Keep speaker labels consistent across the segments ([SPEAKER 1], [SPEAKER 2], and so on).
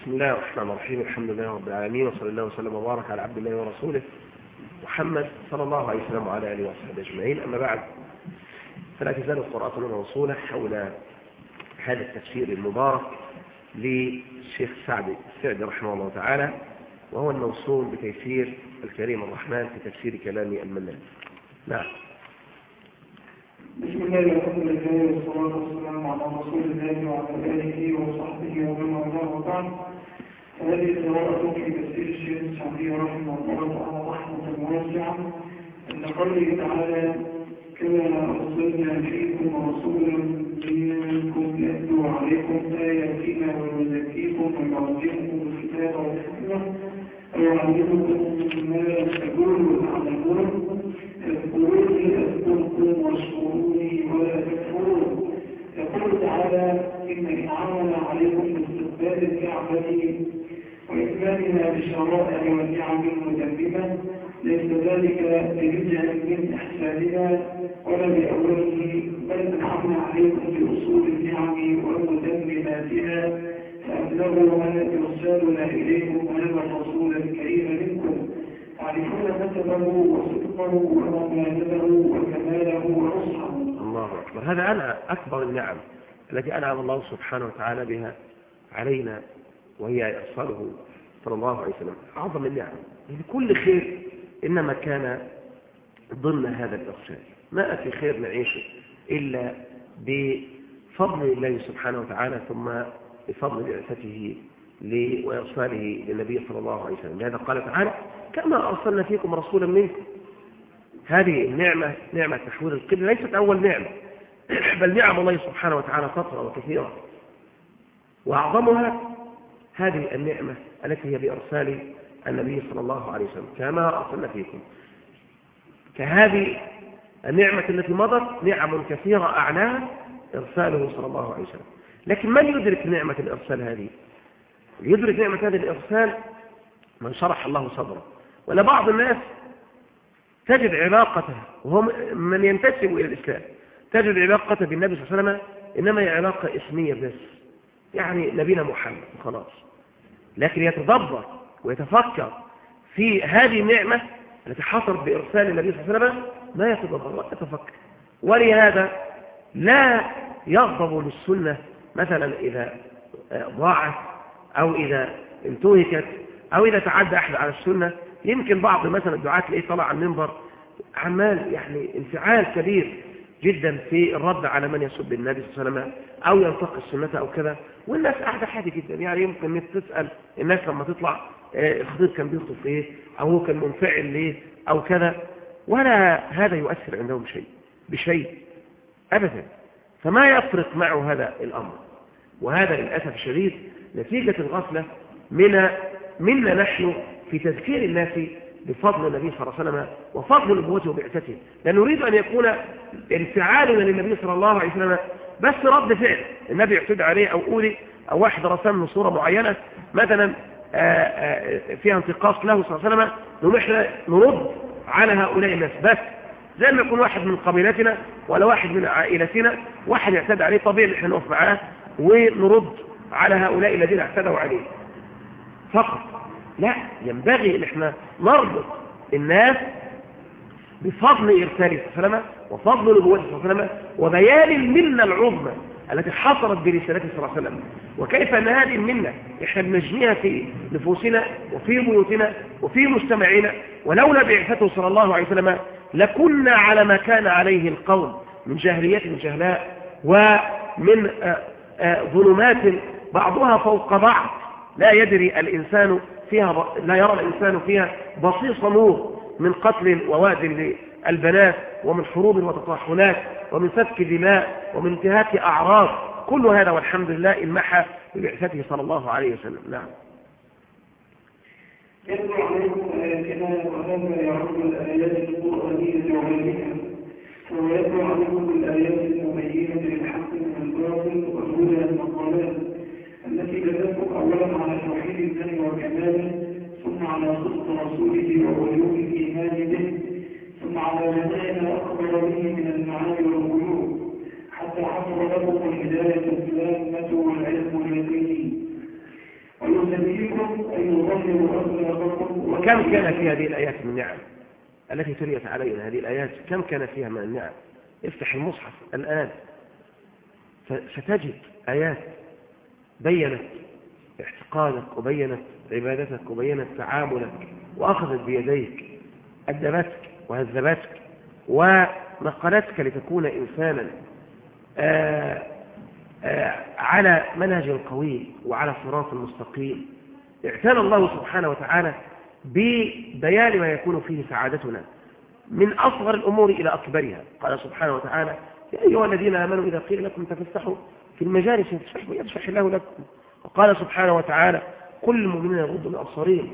[SPEAKER 1] بسم الله الرحمن الرحيم الحمد لله رب العالمين وصلى الله وسلم وبارك على عبد الله ورسوله محمد صلى الله عليه وسلم وعلى آله وصحبه أجمعين. أما بعد فلا تزال القراءة موصولة حول هذا التفسير المبارك للشيخ سعد السعدي رحمه الله تعالى وهو الموصول بتيسير الكريم الرحمن في تفسير كلام المنان نعم.
[SPEAKER 2] بسم الله والحمد لله والصلاة والسلام على رسول الله وعلى آله وصحبه ومن والاه وبعد. هذه قراءة في تفسير الشيخ السعدي رحمه الله تعالى رحمة واسعة. أن قوله تعالى كما أرسلنا فيكم رسولا منكم يتلو عليكم آياتنا ويزكيكم ويعلمكم الكتاب والحكمة. ويعلمكم ما تكونوا تعلمون اذكروني أذكركم واشكروني ولا تكفرون. يقول تعالى إن انعمنا عليكم باستقبال الكعبة واتمامنا بالشرائع والنعم المتممه ليس ذلك برجع من احساننا ولا باوله بل أنعمنا عليكم باصول النعم ومتمماتها فأبلغوا ما ارسالنا إليكم هذا الرسول الكريم منكم. تعرفون نسبه وصدقه ومكانته وكماله ونصحه
[SPEAKER 1] الله أكبر. هذا أنا أكبر النعم التي أنعم الله سبحانه وتعالى بها علينا وهي إرساله. صلى الله عليه وسلم. أعظم النعم. يعني كل خير إنما كان ضمن هذا الإرسال ما في خير نعيشه إلا بفضل الله سبحانه وتعالى ثم بفضل بعثته وإرساله للنبي صلى الله عليه وسلم. لهذا قال تعالى كما أرسلنا فيكم رسولا منكم. هذه النعمة نعمة تحويل القبلة ليست أول نعمة بل نعم الله سبحانه وتعالى كثرة وكثيرة وأعظمها هذه النعمة التي هي بإرسال النبي صلى الله عليه وسلم كما أرسلنا فيكم. كهذه النعمة التي مضت نعم كثيرة أعلاها إرساله صلى الله عليه وسلم. لكن من يدرك نعمة الإرسال هذه؟ يدرك نعمة هذا الإرسال من شرح الله صدره. ولا بعض الناس تجد علاقته وهو من ينتسب إلى الإسلام تجد علاقته بالنبي صلى الله عليه وسلم إنما هي علاقة إسمية بس يعني نبينا محمد خلاص. لكن يتدبر ويتفكر في هذه النعمة التي حصلت بإرسال النبي صلى الله عليه وسلم ما يتدبر ولا يتفكر. ولهذا لا يغضب للسنة مثلا إذا ضاعت أو إذا انتهكت أو إذا تعدى أحد على السنة. يمكن بعض مثلا الدعاة تلاقيه طلع على المنبر عمال يعني انفعال كبير. جدا في الرد على من يسب النبي صلى الله عليه وسلم أو ينتقي السنة أو كذا. والناس قاعدة عادي جدا. يعني يمكن تسأل الناس لما تطلع الخطيب كان بيخطب إيه أو هو كان منفعل ليه أو كذا. ولا هذا يؤثر عندهم شيء بشيء أبدا. فما يفرق معه هذا الأمر. وهذا للأسف الشديد نتيجة الغفلة من منا نحن في تذكير الناس بفضل النبي صلى الله عليه وسلم وفضل نبوته وبعثته. لأن نريد أن يكون انفعالنا للنبي صلى الله عليه وسلم بس رد فعل. النبي اعتد عليه أو أولي أو واحد رسم صورة معينة. مثلا فيها انتقاص له صلى الله عليه وسلم. إحنا نرد على هؤلاء الناس. بس زي ما يكون واحد من قبيلتنا ولا واحد من عائلتنا واحد يعتدى عليه طبيعي إن إحنا نقف معاه ونرد على هؤلاء الذين اعتدوا عليه. فقط. لا ينبغي إن إحنا نربط الناس بفضل عليه وسلم وفضل عليه وسلم وبيان المنة العظمى التي حصلت برسالته صلى الله عليه وسلم. وكيف ان هذه المنة؟ إحنا بنجنيها في نفوسنا وفي بيوتنا وفي مجتمعنا. ولولا بعثته صلى الله عليه وسلم لكنا على ما كان عليه القوم من جاهلية جهلاء ومن ظلمات بعضها فوق بعض. لا يدري الإنسان فيها لا يرى الإنسان فيها بصيص نور من قتل وواد للبنات ومن حروب وتطاحنات ومن سفك دماء ومن انتهاك أعراض. كل هذا والحمد لله انمحى ببعثته صلى الله عليه وسلم. نعم.
[SPEAKER 2] يتلو عليكم الآيات القرآنية وغيرها ويتلو عليكم الآيات المبينة للحق من الباطل وهدى المقالات التي دلتكم أولا على توحيد الله وكماله ثم على صدق رسوله وعلوم الإيمان به ثم على جميع ما أخبر به من المعاني والغيوب حتى حصل لكم الهداية التامة والعلم اليقيني أخلاقكم
[SPEAKER 1] وكم كان في هذه الآيات من نعم؟ التي تليت علينا هذه الآيات كم كان فيها من النعم افتح المصحف الآن ستجد آيات بينت اعتقادك وبينت عبادتك وبينت تعاملك وأخذت بيديك أدبتك وهذبتك ونقلتك لتكون إنسانا آآ آآ على منهج قوي وعلى صراط مستقيم. اعتنى الله سبحانه وتعالى ببيان ما يكون فيه سعادتنا من أصغر الأمور إلى أكبرها. قال سبحانه وتعالى يا أيها الذين آمنوا إذا قيل لكم تفسحوا في المجالس يفسحوا يفسح الله لكم. وقال سبحانه وتعالى كل المؤمنين يغضوا من أبصارهم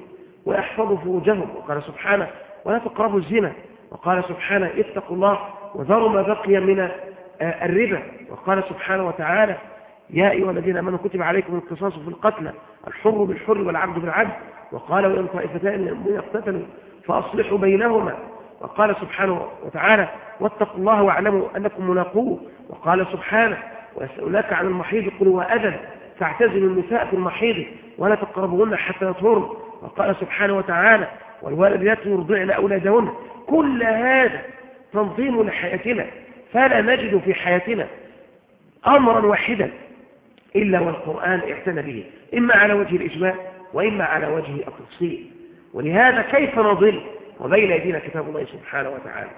[SPEAKER 1] ويحفظوا فروجهم. وقال سبحانه ولا تقربوا الزنا. وقال سبحانه اتقوا الله وذروا ما بقي من الربا. وقال سبحانه وتعالى يا أيها الذين آمنوا كتب عليكم القصاص في القتلى الحر بالحر والعبد بالعبد. وقال وإن طائفتان من المؤمنين اقتتلوا فأصلحوا بينهما. وقال سبحانه وتعالى واتقوا الله واعلموا أنكم ملاقوه. وقال سبحانه ويسألونك عن المحيض قل هو أذى النساء في المحيض ولا تقربوهن حتى يطهرن. وقال سبحانه وتعالى والوالدات يرضعن أولادهن. كل هذا تنظيم لحياتنا فلا نجد في حياتنا أمرا واحدا إلا والقرآن اعتنى به إما على وجه الإجماع وإما على وجه التفصيل. ولهذا كيف نضل؟ وبين أيدينا كتاب الله سبحانه وتعالى.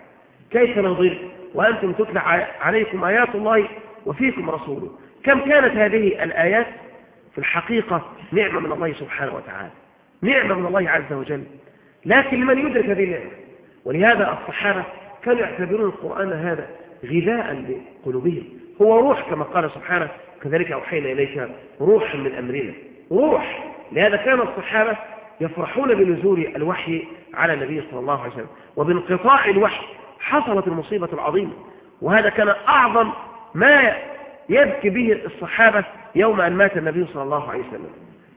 [SPEAKER 1] كيف نضل؟ وأنتم تتلى عليكم آيات الله وفيكم رسوله. كم كانت هذه الآيات؟ في الحقيقة نعمة من الله سبحانه وتعالى. نعمة من الله عز وجل. لكن لمن يدرك هذه النعمة؟ ولهذا الصحابة كانوا يعتبرون القرآن هذا غذاء لقلوبهم. هو روح كما قال سبحانه كذلك أوحينا إليك روح من أمرنا. روح! لهذا كان الصحابة يفرحون بنزول الوحي على النبي صلى الله عليه وسلم. وبانقطاع الوحي حصلت المصيبة العظيمة. وهذا كان أعظم ما يبكي به الصحابة يوم أن مات النبي صلى الله عليه وسلم.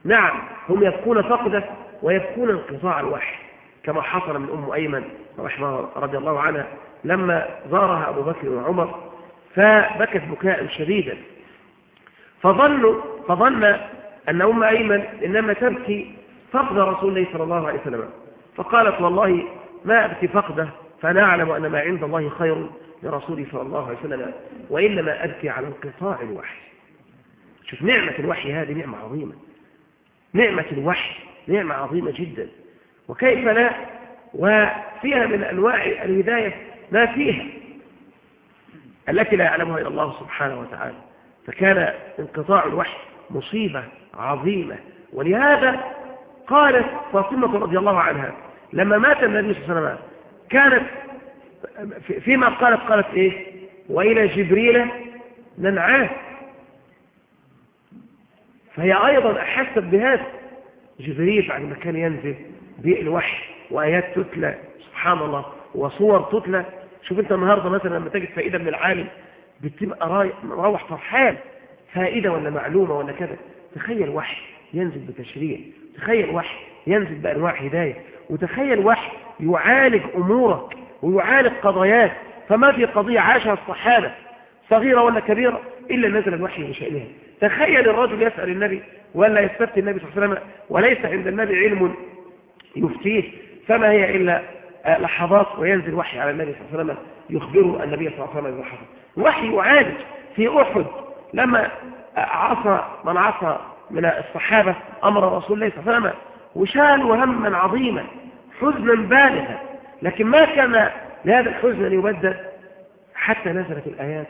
[SPEAKER 1] نعم هم يبكون فقده ويبكون انقطاع الوحي كما حصل من أم أيمن رحمه رضي الله عنها لما زارها أبو بكر وعمر فبكت بكاء شديدا. فظنوا فظن أن أم أيمن إنما تبكي فقد رسول الله صلى الله عليه وسلم. فقالت والله ما أبكي فقده فأنا أعلم أن ما عند الله خير لرسوله صلى الله عليه وسلم وإنما أبكي على انقطاع الوحي. شوف نعمة الوحي هذه نعمة عظيمة. نعمة الوحي نعمة عظيمة جدا. وكيف لا؟ وفيها من أنواع الهداية ما فيها. التي لا يعلمها إلا الله سبحانه وتعالى. فكان انقطاع الوحي مصيبة عظيمة. ولهذا قالت فاطمة رضي الله عنها لما مات النبي صلى الله عليه وسلم كانت فيما قالت قالت إيه؟ وإلى جبريل ننعاه. فهي أيضا أحست بهذا. جبريل بعد ما كان ينزل بالوحي وآيات تتلى سبحان الله وصور تتلى. شوف أنت النهاردة مثلا لما تجد فائدة من العالم بتبقى روح فرحان. فائدة ولا معلومة ولا كذا. تخيل وحي ينزل بتشريع. تخيل وحي ينزل بأنواع هداية. وتخيل وحي يعالج أمورك. ويعالج قضاياك فما في قضية عاشها الصحابة صغيرة ولا كبيرة إلا نزل الوحي بشأنها تخيل الرجل يسأل النبي ولا يستفتي النبي صلى الله عليه وسلم وليس عند النبي علم يفتيه فما هي إلا لحظات وينزل وحي على النبي صلى الله عليه وسلم يخبره النبي صلى الله عليه وسلم بحظه وحي يعالج في أحد. لما عصى من عصى من الصحابة أمر رسول الله صلى الله عليه وسلم وشالوا هما عظيما حزنا بالغا. لكن ما كان لهذا الحزن أن يبدل حتى نزلت الآيات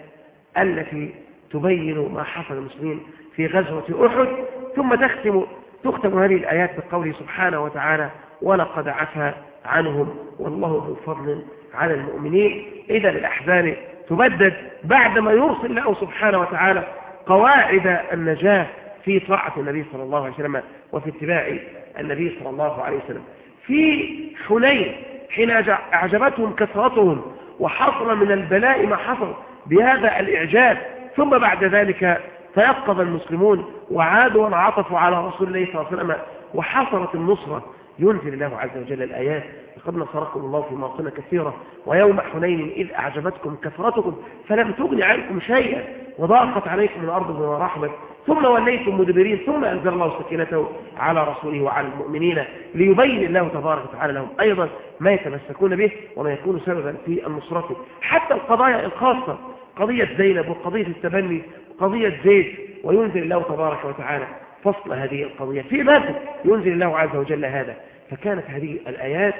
[SPEAKER 1] التي تبين ما حصل المسلمين في غزوة أحد ثم تختم تختم هذه الآيات بقوله سبحانه وتعالى ولقد عفى عنهم والله ذو فضل على المؤمنين. إذا الأحزان تبدد بعدما يرسل الله سبحانه وتعالى قواعد النجاة في طاعة النبي صلى الله عليه وسلم وفي اتباع النبي صلى الله عليه وسلم. في حنين حين أعجبتهم كثرتهم وحصل من البلاء ما حصل بهذا الإعجاب ثم بعد ذلك تيقظ المسلمون وعادوا وانعطفوا على رسول الله صلى الله عليه وسلم وحصلت النصرة. ينزل الله عز وجل الآيات. لقد نصركم الله في مواطن كثيرة ويوم حنين إذ أعجبتكم كثرتكم فلم تغن عنكم شيئا وضاقت عليكم الأرض بما رحبت ثم وليتم مدبرين ثم أنزل الله سكينته على رسوله وعلى المؤمنين ليبين الله تبارك وتعالى لهم أيضا ما يتمسكون به وما يكون سببا في النصرة. حتى القضايا الخاصة قضية زينب وقضية التبني وقضية زيد وينزل الله تبارك وتعالى فصل هذه القضية. في بدر ينزل الله عز وجل هذا فكانت هذه الآيات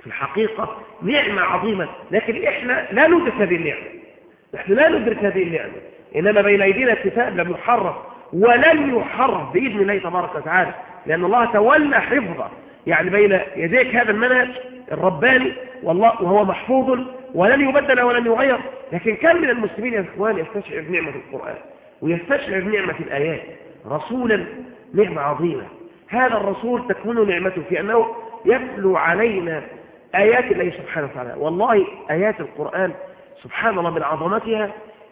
[SPEAKER 1] في الحقيقة نعمة عظيمة. لكن إحنا لا ندرك هذه النعمة. نحن لا ندرك هذه النعمة. إنما بين أيدينا كتاب لم يحرف ولن يحرف بإذن الله تبارك وتعالى لأن الله تولى حفظه. يعني بين يديك هذا المنهج الرباني والله وهو محفوظ ولن يبدل ولن يغير لكن كم من المسلمين يا إخوان يستشعر نعمة القرآن ويستشعر نعمة الآيات؟ رسولا نعمة عظيمة. هذا الرسول تكون نعمته في أنه يتلو علينا آيات الله سبحانه وتعالى. والله آيات القرآن سبحان الله من عظمتها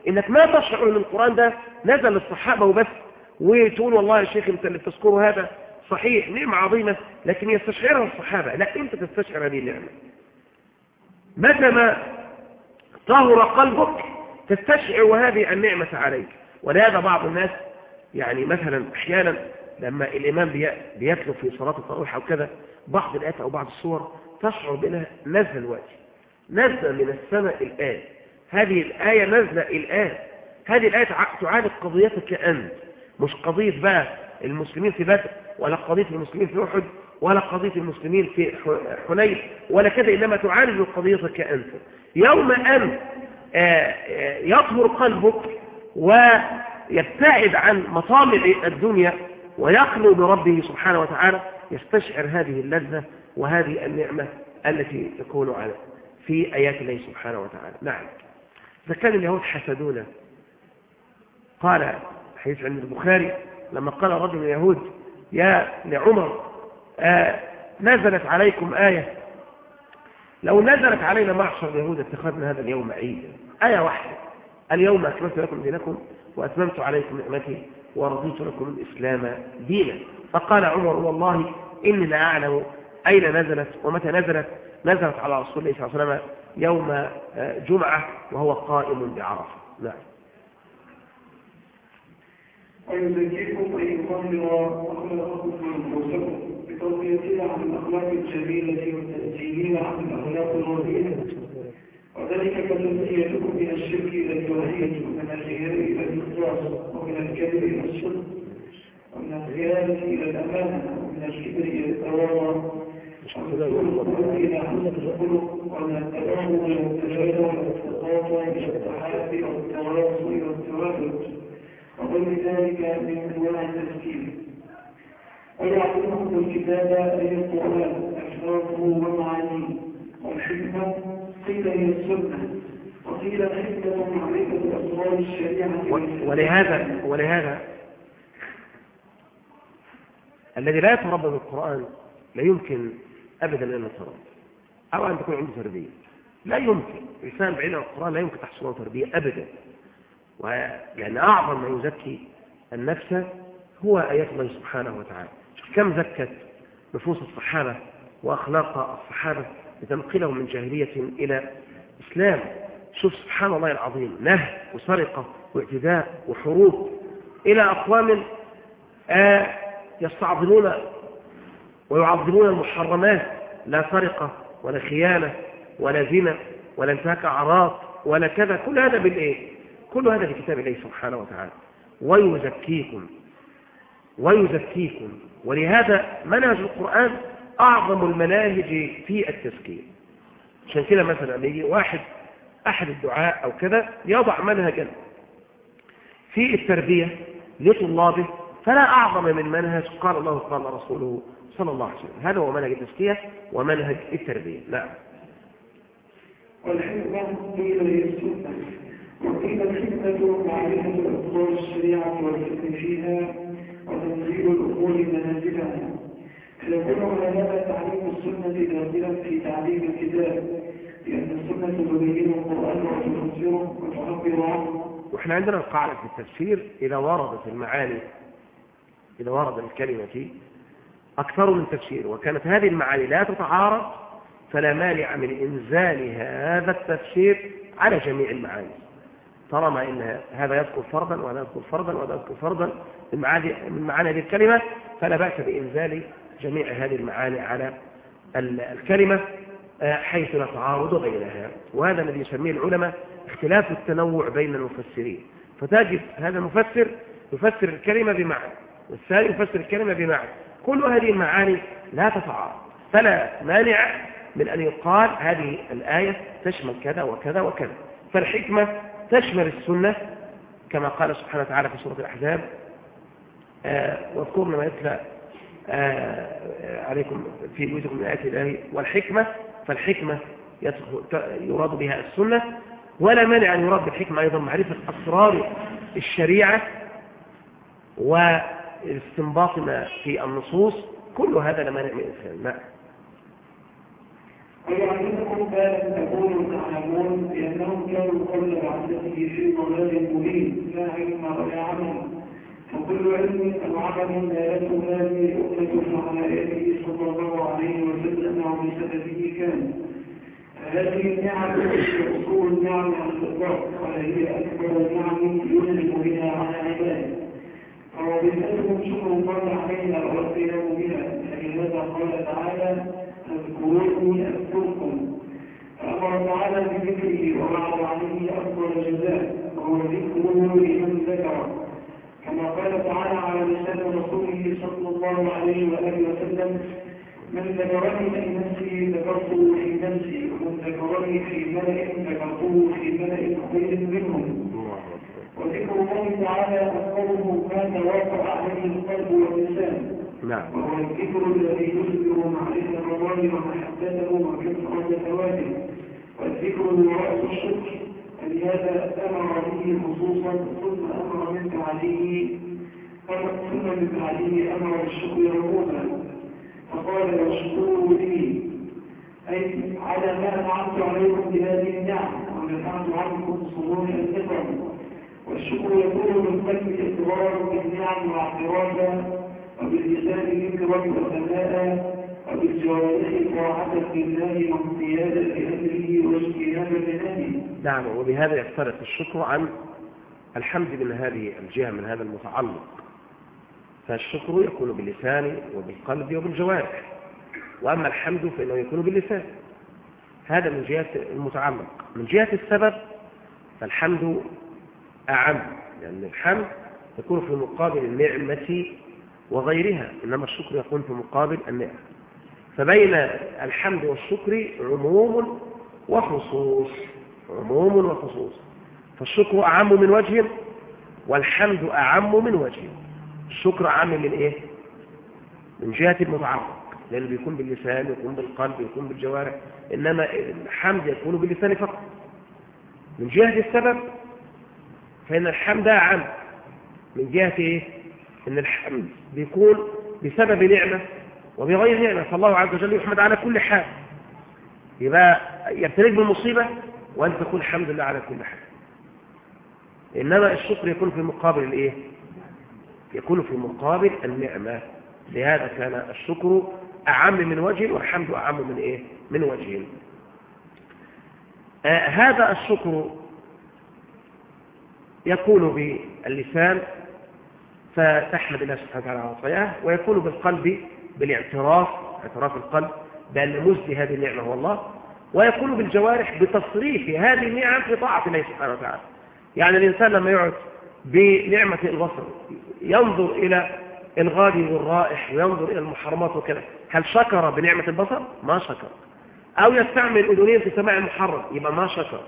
[SPEAKER 1] إنك ما تشعر أن القرآن ده نزل للصحابة وبس وتقول والله يا شيخ انت اللي بتذكره هذا صحيح نعمة عظيمة لكن يستشعرها الصحابة. لا أنت تستشعر هذه النعمة. متى ما طهر قلبك تستشعر هذه النعمة عليك. ولهذا بعض الناس يعني مثلا أحيانا لما الإمام بيتلو في صلاة التراويح أو كذا بعض الآيات أو بعض الصور تشعر بأنها نزل الوقت نزل من السماء الآن. هذه الآية نزل الآن. هذه الآية تعالج قضيتك أنت مش قضية بقى المسلمين في بدر ولا قضية المسلمين في أحد ولا قضية المسلمين في حنين ولا كذا إنما تعالج قضيتك أنت يوم أن آه، آه، يطهر قلبك ويبتعد عن مطامع الدنيا ويخلو بربه سبحانه وتعالى يستشعر هذه اللذة وهذه النعمة التي تكون عليه في آيات الله سبحانه وتعالى. نعم. إذا كان اليهود حسدونا. قال حديث عند البخاري لما قال رجل اليهود يا لعمر آه نزلت عليكم آية؟ لو نزلت علينا معشر اليهود اتخذنا هذا اليوم عيدا. آية واحدة. اليوم أكملت لكم دينكم وأتممت عليكم نعمتي ورضيت لكم الإسلام دينا. فقال عمر والله إني لا أعلم أين نزلت ومتى نزلت؟ نزلت على رسول الله صلى الله عليه وسلم يوم آه، جمعة وهو قائم بعرفة. نعم.
[SPEAKER 2] ويزكيكم أن يطهر أخلاقكم وأنفسكم بتربيتها عن الأخلاق الجميلة وتأجيلها عن الأخلاق الرديئة وذلك كتزكيتكم من الشرك إلى التوحيد ومن الرياء إلى الإخلاص ومن الكذب إلى الصدق ومن الخيانة إلى الأمانة ومن الكبر إلى التواضع. الكتاب أشرافه ومعانيه والحكمة قيل هي السنة وقيل أسرار الشريعة
[SPEAKER 1] ولهذا ولهذا الذي لا يتربى بالقرآن لا يمكن أبدا أن يتربى أو أن تكون عنده تربية لا يمكن. إنسان بعيد عن القرآن لا يمكن تحصل له تربية أبدا. لأن أعظم ما يزكي النفس هو آيات الله سبحانه وتعالى. كم زكت نفوس الصحابة وأخلاق الصحابة لتنقلهم من جاهلية إلى إسلام. شوف سبحان الله العظيم. نهب وسرقة واعتداء وحروب. إلى أقوام آه يستعظمون ويعظمون المحرمات. لا سرقة ولا خيانة ولا زنا ولا انتهاك أعراض ولا كذا. كل هذا بالإيه؟ كل هذا في كتاب الله سبحانه وتعالى. ويزكيكم ويزكيكم. ولهذا منهج القرآن أعظم المناهج في التزكية. عشان كده مثلا يجي واحد أحد الدعاء أو كذا يضع منهجا في التربية لطلابه فلا أعظم من منهج قال الله قال رسوله صلى الله عليه وسلم. هذا هو منهج التزكية ومنهج التربية. نعم.
[SPEAKER 2] والحكمة قيل هي السنة وقيل الحكمة معرفة أطوار الشريعة والحكم فيها وتنزيل الأمور منازلها. فيكون هذا تعليم السنة داخلا في تعليم الكتاب لأن السنة تبين القرآن وتفسره وتعبر. عنه
[SPEAKER 1] وإحنا عندنا القاعدة في التفسير إذا وردت المعاني إذا ورد الكلمة أكثر من تفسير وكانت هذه المعاني لا تتعارض فلا مانع من إنزال هذا التفسير على جميع المعاني. طالما إن هذا يذكر فرضا وهذا يذكر فرضا وهذا يذكر فرضا من معاني هذه الكلمة فلا بأس بإنزال جميع هذه المعاني على الكلمة آه، حيث لا تعارض بينها. وهذا الذي يسميه العلماء اختلاف التنوع بين المفسرين. فتجد هذا المفسر يفسر الكلمة بمعنى والثاني يفسر الكلمة بمعنى. كل هذه المعاني لا تتعارض. فلا مانع من أن يقال هذه الآية تشمل كذا وكذا وكذا. فالحكمة تشمل السنة كما قال سبحانه وتعالى في سورة الأحزاب آه واذكرنا ما يتلى آه عليكم في بيوتكم من آيات الله والحكمة. فالحكمة يراد بها السنة. ولا مانع أن يراد بالحكمة أيضا معرفة أسرار الشريعة واستنباط ما في النصوص كل هذا لا مانع من الإنسان نعم.
[SPEAKER 2] ويعلمكم كانت تقول تعلمون بأنهم كانوا قبل بعثته في ضلال مبين لا علم ولا عمل. وكل علم أو عمل لا يكون هذه أمة على يده صلى الله عليه وسلم وبسببه كان. هذه النعم أصول النعم على الإطلاق وهي أكبر النعم ينعم بها على عباده. وبالأسهم شكر الله علينا والقيام بها فلهذا قال تعالى؟ اذكروني أذكركم. فأمر تعالى بذكره ووعد عليه أفضل الجزاء وهو ذكره لمن ذكر. كما قال تعالى على لسان رسوله صلى الله عليه وآله وسلم من ذكرني في نفسي ذكرته في نفسي ومن ذكرني في ملأ ذكرته في ملأ خير منهم تعالى أكبره ما توافق عليه القلب واللسان.
[SPEAKER 1] نعم.
[SPEAKER 2] وهو الذكر الذي يذكر معرفة الله ومحبته وكثرة ثواته والذكر هو رأس الشكر فلهذا أمر به خصوصا ثم أمر من بعده ثم من بعده أمر الشكر عموما فقال واشكروا لي. أي على ما أنعمت عليكم بهذه النعم. ونفعت عنكم صدور النعم والشكر يكون من قلب اقرار بالنعم واعترافا وباللسان ذكرا وثناء وبالجوارح طاعة لله وامتيازا لأمره واجتنابا لنهيه
[SPEAKER 1] نعم وبهذا يختلف الشكر عن الحمد من هذه الجهة من هذا المتعلق. فالشكر يكون باللسان وبالقلب وبالجوارح. وأما الحمد فإنه يكون باللسان. هذا من جهة المتعلق. من جهة السبب فالحمد أعم لأن الحمد يكون في مقابل النعمة وغيرها إنما الشكر يكون في مقابل النعمة. فبين الحمد والشكر عموم وخصوص عموم وخصوص. فالشكر أعم من وجه والحمد أعم من وجه. الشكر أعم من إيه؟ من جهة المتعلق. لأنه بيكون باللسان يكون بالقلب يكون بالجوارح إنما الحمد يكون باللسان فقط. من جهة السبب فإن الحمد أعم من جهة إيه؟ إن الحمد بيكون بسبب نعمة وبغير نعمة فالله عز وجل يحمد على كل حال يبقى يبتليك بالمصيبة وأنت تقول الحمد لله على كل حال إنما الشكر يكون في مقابل الإيه؟ يكون في مقابل النعمة لهذا كان الشكر أعم من وجه والحمد أعم من إيه؟ من وجه آه هذا الشكر يكون باللسان فتحمد الله سبحانه وتعالى على عطاياه ويكون بالقلب بالاعتراف اعتراف القلب بأن مزد هذه النعمة هو الله ويكون بالجوارح بتصريف هذه النعم في طاعة الله سبحانه وتعالى. يعني الإنسان لما يقعد بنعمة البصر ينظر إلى الغادي والرائح وينظر إلى المحرمات وكذا هل شكر بنعمة البصر؟ ما شكر. أو يستعمل أذنين في سماع المحرم يبقى ما شكر.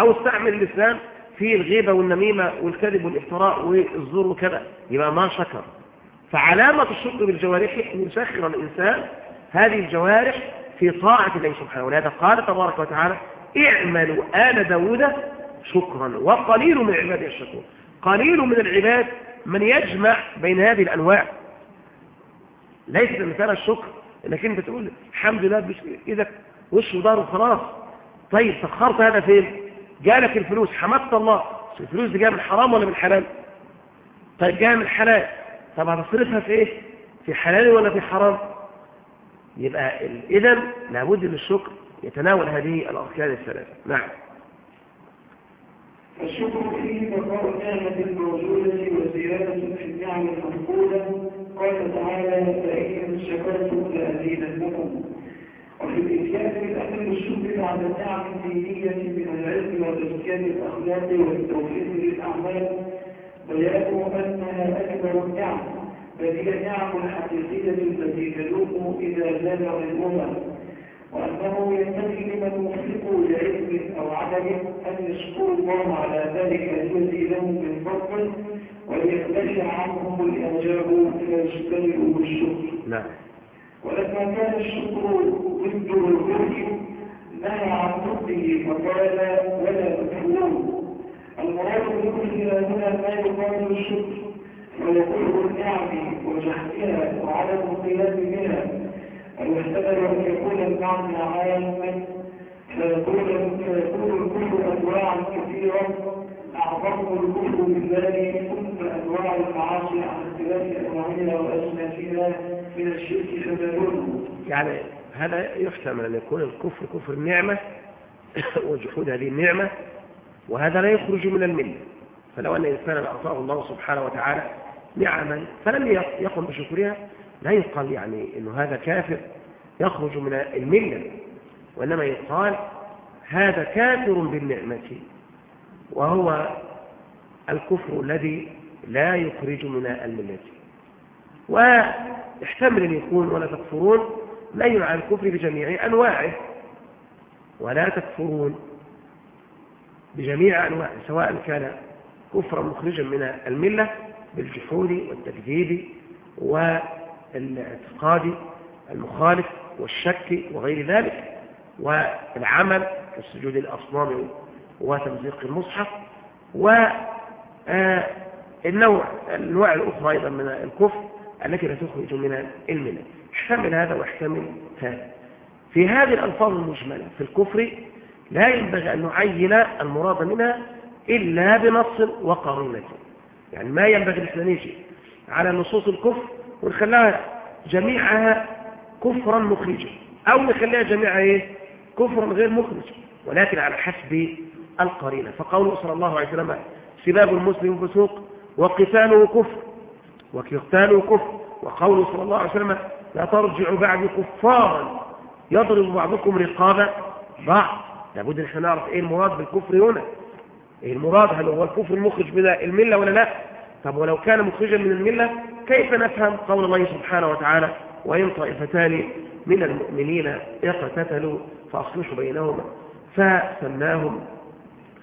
[SPEAKER 1] أو استعمل اللسان في الغيبة والنميمة والكذب والافتراء والزور وكذا. يبقى ما شكر. فعلامة الشكر بالجوارح أن يسخر الإنسان هذه الجوارح في طاعة الله سبحانه. ولهذا قال تبارك وتعالى اعملوا آل داود شكرا. وقليل من عباده الشكور قليل من العباد من يجمع بين هذه الأنواع. ليس مثال الشكر انك انت تقول الحمد لله إيدك وش ودار وخلاص طيب سخرت هذا فين؟ جالك الفلوس حمدت الله. الفلوس دي جاية من حرام ولا من حلال؟ طيب جاية من حلال. طب هتصرفها في إيه؟ في حلال ولا في حرام؟ يبقى اذا لابد من الشكر. يتناول هذه الأركان الثلاثة. نعم.
[SPEAKER 2] فالشكر فيه بقاء النعمة الموجودة وزيادة في النعم المفقودة. قال تعالى فإن شكرتم لأزيدنكم. وفي الإتيان بالأمر الشكر بعد النعم الدينية من العلم وتزكية الأخلاق والتوفيق للأعمال بيان أنها أكبر النعم بل هي النعم الحقيقية التي تدوم إذا زاد الأمم وأنه ينبغي لمن وفقوا لعلم أو عمل أن يشكروا الله على ذلك ليزي لهم من فضل وليخدش عنهم الإعجاب فيجتنبوا بالشكر
[SPEAKER 1] نعم.
[SPEAKER 2] ولما كان الشكر ضد الكفر نهى عن ضده فقال ولا تكفرون. المراد بالكفر هنا ما يقال الشكر ويقول النعم وجهدها وعدم القيام بها. ويحتمل أن يكون المعنى عاما فيكون الكفر أنواعا كثيرة. أعظم الكفر بالله ثم أنواع المعاصي عن اختلاف أنواعها وأسمائها من الشرك
[SPEAKER 1] يعني هذا يحتمل أن يكون الكفر كفر النعمة وجحود هذه النعمة وهذا لا يخرج من الملة. فلو أن إنسانا أعطاه الله سبحانه وتعالى نعما فلم يقم بشكرها لا يقال يعني أنه هذا كافر يخرج من الملة. وإنما يقال هذا كافر بالنعمة وهو الكفر الذي لا يخرج من الملة. ويحتمل أن يكون ولا تكفرون نهي عن الكفر بجميع أنواعه. ولا تكفرون بجميع أنواعه سواء كان كفرا مخرجا من الملة بالجحود والتكذيب والاعتقاد المخالف والشك وغير ذلك والعمل كالسجود الأصنام وتمزيق المصحف والنوع الأنواع الأخرى أيضا من الكفر. التي لا تخرج من الملة احتمل هذا واحتمل هذا في هذه الألفاظ المجملة في الكفر لا ينبغي أن نعين المراد منها إلا بنص وقرينة. يعني ما ينبغي إن إحنا نيجي على نصوص الكفر ونخليها جميعها كفرا مخرجا. أو نخليها جميعها إيه؟ كفرا غير مخرج. ولكن على حسب القرينة. فقوله صلى الله عليه وسلم سباب المسلم فسوق وقتاله كفر. وقتاله كفر وقوله صلى الله عليه وسلم لا ترجع بعد كفارا يضرب بعضكم رقاب بعض. لابد ان إحنا نعرف إيه المراد بالكفر هنا؟ إيه المراد؟ هل هو الكفر المخرج من الملة ولا لا؟ طب ولو كان مخرجا من الملة كيف نفهم قول الله سبحانه وتعالى وإن طائفتان من المؤمنين اقتتلوا فأصلحوا بينهما فسماهم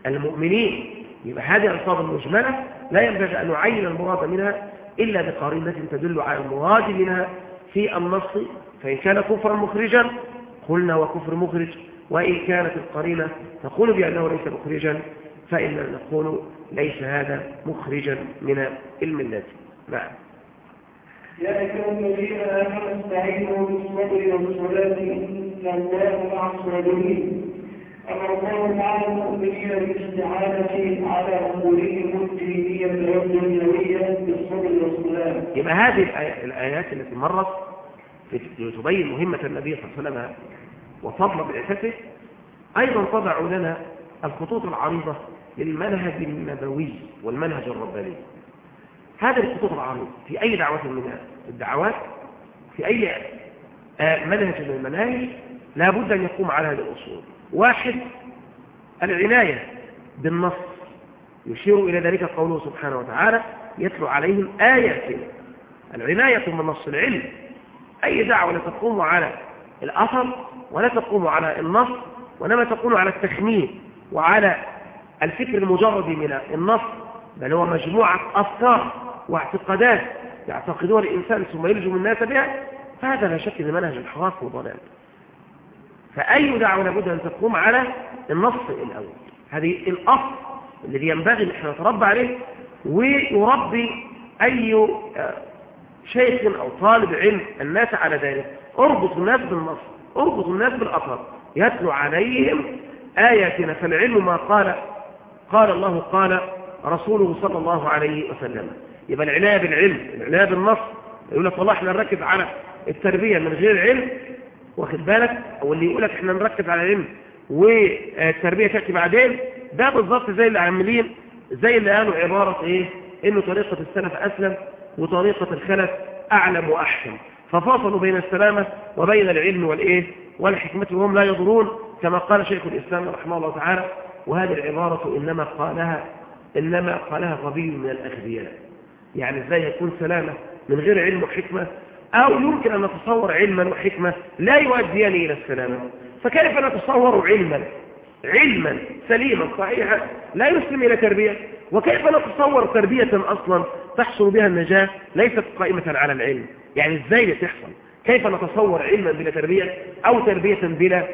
[SPEAKER 1] المؤمنين؟ يبقى هذه الألفاظ المجملة لا ينبغي أن نعين المراد منها إلا بقرينة تدل على المراد منها في النص فإن كان كفرا مخرجا قلنا وكفر مخرج وإن كانت القرينة تقول بأنه ليس مخرجا فإننا نقول ليس هذا مخرجا من الملة نعم.
[SPEAKER 2] يا أيها الذين آمنوا بالصبر والصلاة إن الله مع أمر المؤمنين بالاستعانة على أمورهم الدينية والدنيوية بالصبر
[SPEAKER 1] يبقى هذه الآيات التي مرت تبين مهمة النبي صلى الله عليه وسلم وفضل بعثته أيضا تضع لنا الخطوط العريضة للمنهج النبوي والمنهج الرباني. هذه الخطوط العريضة في أي دعوة من الدعوات في أي آه، منهج من المناهج لابد أن يقوم على هذه الأصول. واحد العناية بالنص. يشير إلى ذلك قوله سبحانه وتعالى يتلو عليهم آيات. العناية بالنص العلم. أي دعوة؟ لا تقوم على الأثر ولا تقوم على النص وإنما تقوم على التخمين وعلى الفكر المجرد من النص. بل هو مجموعة أفكار واعتقادات يعتقدها الإنسان ثم يلزم الناس بها فهذا لا شك من منهج الحراف وضلال فأي دعوة لابد أن تقوم على النص الأول. هذه الأصل الذي ينبغي أن إحنا نتربى عليه ويربي أي آه، شيخ أو طالب علم الناس على ذلك. اربط الناس بالنص اربط الناس بالأثر. يتلو عليهم آياتنا فالعلم ما قال قال الله قال رسوله صلى الله عليه وسلم. يبقى العناية بالعلم العناية بالنص. يقول لك والله إحنا نركز على التربية من غير علم واخد بالك؟ أو اللي يقول لك إحنا نركز على العلم والتربية تأتي بعدين ده بالظبط زي اللي عاملين زي اللي قالوا عبارة إيه؟ إنه طريقة السلف أسلم وطريقة الخلف أعلم واحكم ففاصلوا بين السلامة وبين العلم والإيه؟ والحكمة وهم لا يضرون كما قال شيخ الإسلام رحمه الله تعالى وهذه العبارة إنما قالها إنما قالها غبي من الأغبياء. يعني إزاي يكون سلامة من غير علم وحكمة أو يمكن أن نتصور علما وحكمة لا يؤديان إلى السلامة فكيف نتصور علما؟ علما سليما صحيحا لا يسلم إلى تربية. وكيف نتصور تربية أصلا تحصل بها النجاة؟ ليست قائمة على العلم. يعني إزاي تحصل كيف نتصور علما بلا تربية أو تربية بلا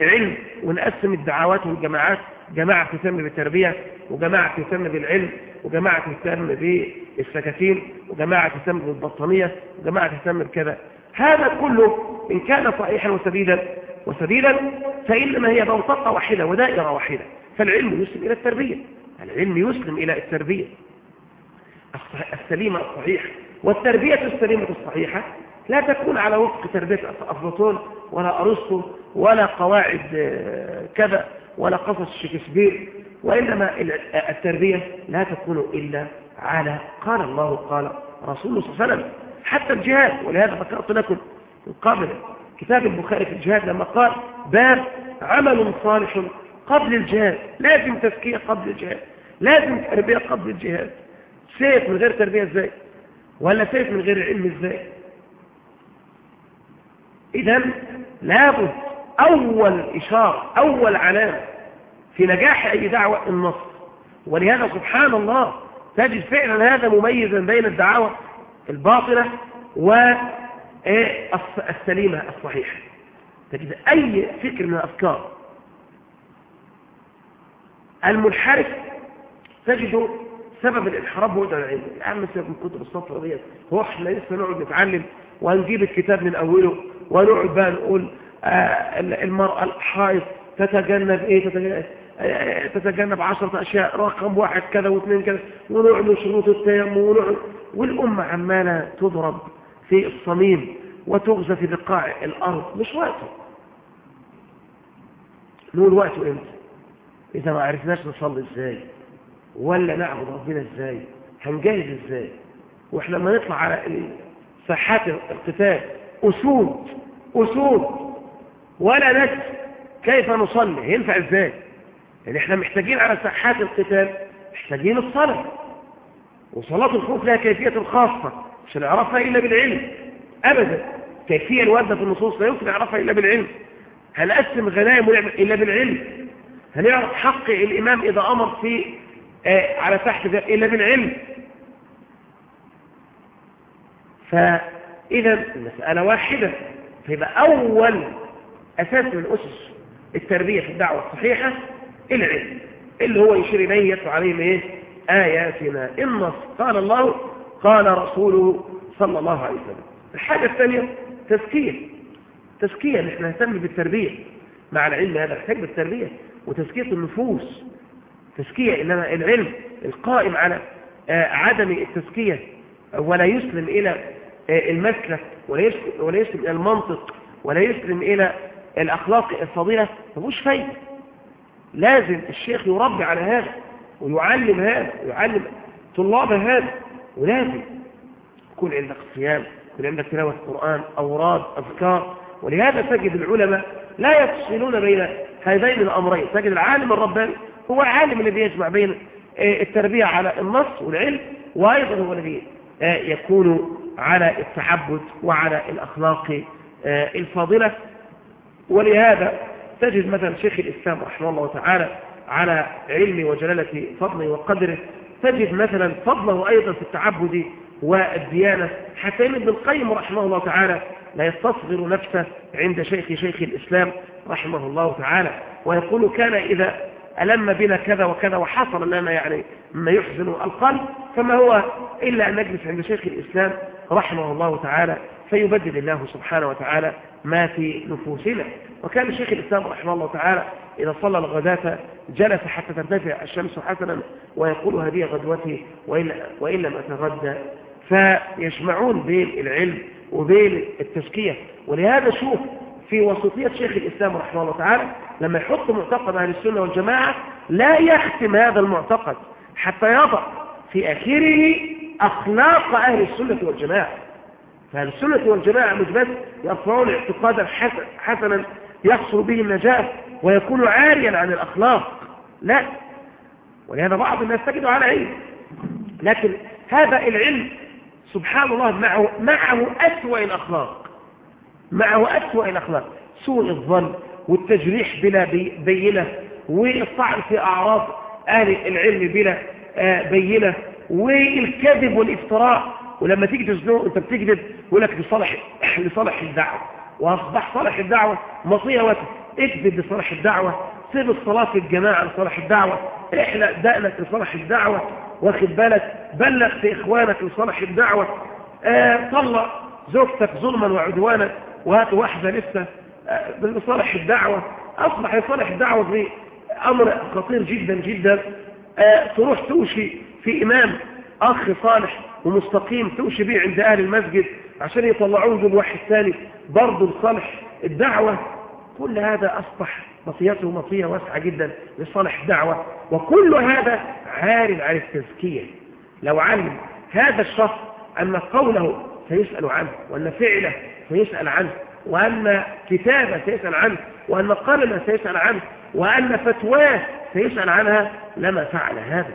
[SPEAKER 1] علم؟ ونقسم الدعوات والجماعات جماعة تهتم بالتربية وجماعة تهتم بالعلم وجماعة تهتم بالسكاكين وجماعة تهتم بالبطانية وجماعة تهتم بكذا. هذا كله إن كان صحيحا وسديدا وسديدا فإنما هي بوتقة واحدة ودائرة واحدة فالعلم يسلم إلى التربية العلم يسلم إلى التربية. السليمة الصحيحة والتربية السليمة الصحيحة لا تكون على وفق تربية أفلاطون ولا أرسطو ولا قواعد آه، كذا ولا قصص شكسبير وإنما التربية لا تكون إلا على قال الله قال رسول صلى الله عليه وسلم. حتى الجهاد ولهذا ذكرت لكم قبل كتاب البخاري في الجهاد لما قال باب عمل صالح قبل الجهاد لازم تزكية قبل الجهاد لازم تربية قبل الجهاد. سيف من غير تربية إزاي؟ ولا سيف من غير علم إزاي؟ إذا لابد أول إشارة أول علامة في نجاح أي دعوة النصر. ولهذا سبحان الله تجد فعلا هذا مميزا بين الدعاوى الباطلة والسليمة الصحيحة. تجد أي فكر من الأفكار المنحرف تجد سبب الانحراف هو ده العلم العام سبب من كتب الصفرة ديت هو إحنا لسه نقعد نتعلم وهنجيب الكتاب من أوله. ونقعد بقى نقول آه المرأة الحائط تتجنب إيه؟ تتجنب, آه تتجنب عشرة أشياء رقم واحد كذا واثنين كذا ونقعد شروط التيمم ونقعد والأمة عمالة تضرب في الصميم وتغزى في بقاع الأرض. مش وقته. نقول وقته إمتى إذا ما عرفناش نصلي إزاي ولا نعبد ربنا إزاي هنجاهد إزاي؟ وإحنا لما نطلع على ساحات القتال أسود. اسود ولا نس كيف نصلي. ينفع إزاي؟ يعني إحنا محتاجين على ساحات القتال محتاجين الصلاة. وصلاة الخوف لها كيفية خاصة مش نعرفها إلا بالعلم. أبدا. كيفية الوردة في النصوص لا يمكن نعرفها إلا بالعلم. هنقسم غنائم إلا بالعلم؟ هنعرف حق الإمام إذا أمر في آه على تحت إلا بالعلم؟ فإذا المسألة واحدة فيبقى أول أساس من أسس التربية في الدعوة الصحيحة العلم اللي هو يشير إليه يتلو عليه إيه؟ آياتنا. النص قال الله قال رسوله صلى الله عليه وسلم. الحاجة الثانية تزكية. تزكية نحن نهتم بالتربية. مع العلم هذا نحتاج بالتربية. وتزكية النفوس. تزكية إنما العلم القائم على عدم التزكية. ولا يسلم إلى المسلك ولا يسلم, ولا يسلم إلى المنطق ولا يسلم إلى الأخلاق الفضيلة مفيش فايدة. لازم الشيخ يربي على هذا ويعلم هذا ويعلم طلاب هذا ولازم يكون عندك صيام يكون عندك تلاوة قرآن أوراد أذكار. ولهذا تجد العلماء لا يفصلون بين هذين الأمرين. تجد العالم الرباني هو العالم الذي يجمع بين التربية على النص والعلم وأيضا هو الذي يكون على التعبد وعلى الأخلاق الفاضلة. ولهذا تجد مثلا شيخ الإسلام رحمه الله تعالى على علم وجلالة فضله وقدره تجد مثلا فضله أيضا في التعبد والديانة. حتى ابن القيم رحمه الله تعالى لا يستصغر نفسه عند شيخ شيخ الإسلام رحمه الله تعالى ويقول كان إذا ألم بنا كذا وكذا وحصل لنا يعني ما يحزن القلب فما هو إلا أن نجلس عند شيخ الإسلام رحمه الله تعالى فيبدل الله سبحانه وتعالى ما في نفوسنا. وكان شيخ الإسلام رحمه الله تعالى إذا صلى الغداة جلس حتى ترتفع الشمس حسنا ويقول هذه غدوتي وإن, وإن لم أتغدى. فيجمعون بين العلم وبين التزكية. ولهذا شوف في وسطية شيخ الإسلام رحمه الله تعالى لما يحط معتقد أهل السنة والجماعة لا يختم هذا المعتقد حتى يضع في آخره أخلاق أهل السنة والجماعة. فأهل السنة والجماعة مش بس يرفعون اعتقادا حسنا يحصل به النجاة ويكون عاريا عن الأخلاق لا. ولهذا بعض الناس تجد على علم لكن هذا العلم سبحان الله معه, معه أسوأ الأخلاق. معه أسوأ الأخلاق. سوء الظن والتجريح بلا بينة والطعن في أعراض أهل العلم بلا آه، بينة والكذب والافتراء. ولما تيجي تزنوه أنت بتكذب يقول لك لصالح لصالح الدعوة. وأصبح صالح الدعوة مطيه وقت. اكذب لصالح الدعوة. سيب الصلاة في الجماعة لصالح الدعوة. احلق دقنك لصالح الدعوة. واخد بالك؟ بلغ في إخوانك لصالح الدعوة. آه طلق زوجتك ظلما وعدوانا. وهات واحدة لسه آه لصالح الدعوة. أصبح لصالح الدعوة في أمر خطير جدا جدا. آه تروح توشي في إمام أخ صالح ومستقيم توشي بيه عند أهل المسجد عشان يطلعوه ذو الواحد الثاني برضه لصالح الدعوة. كل هذا أصبح مطيته مطية واسعة جدا لصالح الدعوة. وكل هذا عار عن التزكية. لو علم هذا الشخص أن قوله سيسأل عنه وأن فعله سيسأل عنه وأن كتابه سيسأل عنه وأن قلمه سيسأل عنه وأن فتواه سيسأل عنها لما فعل هذا.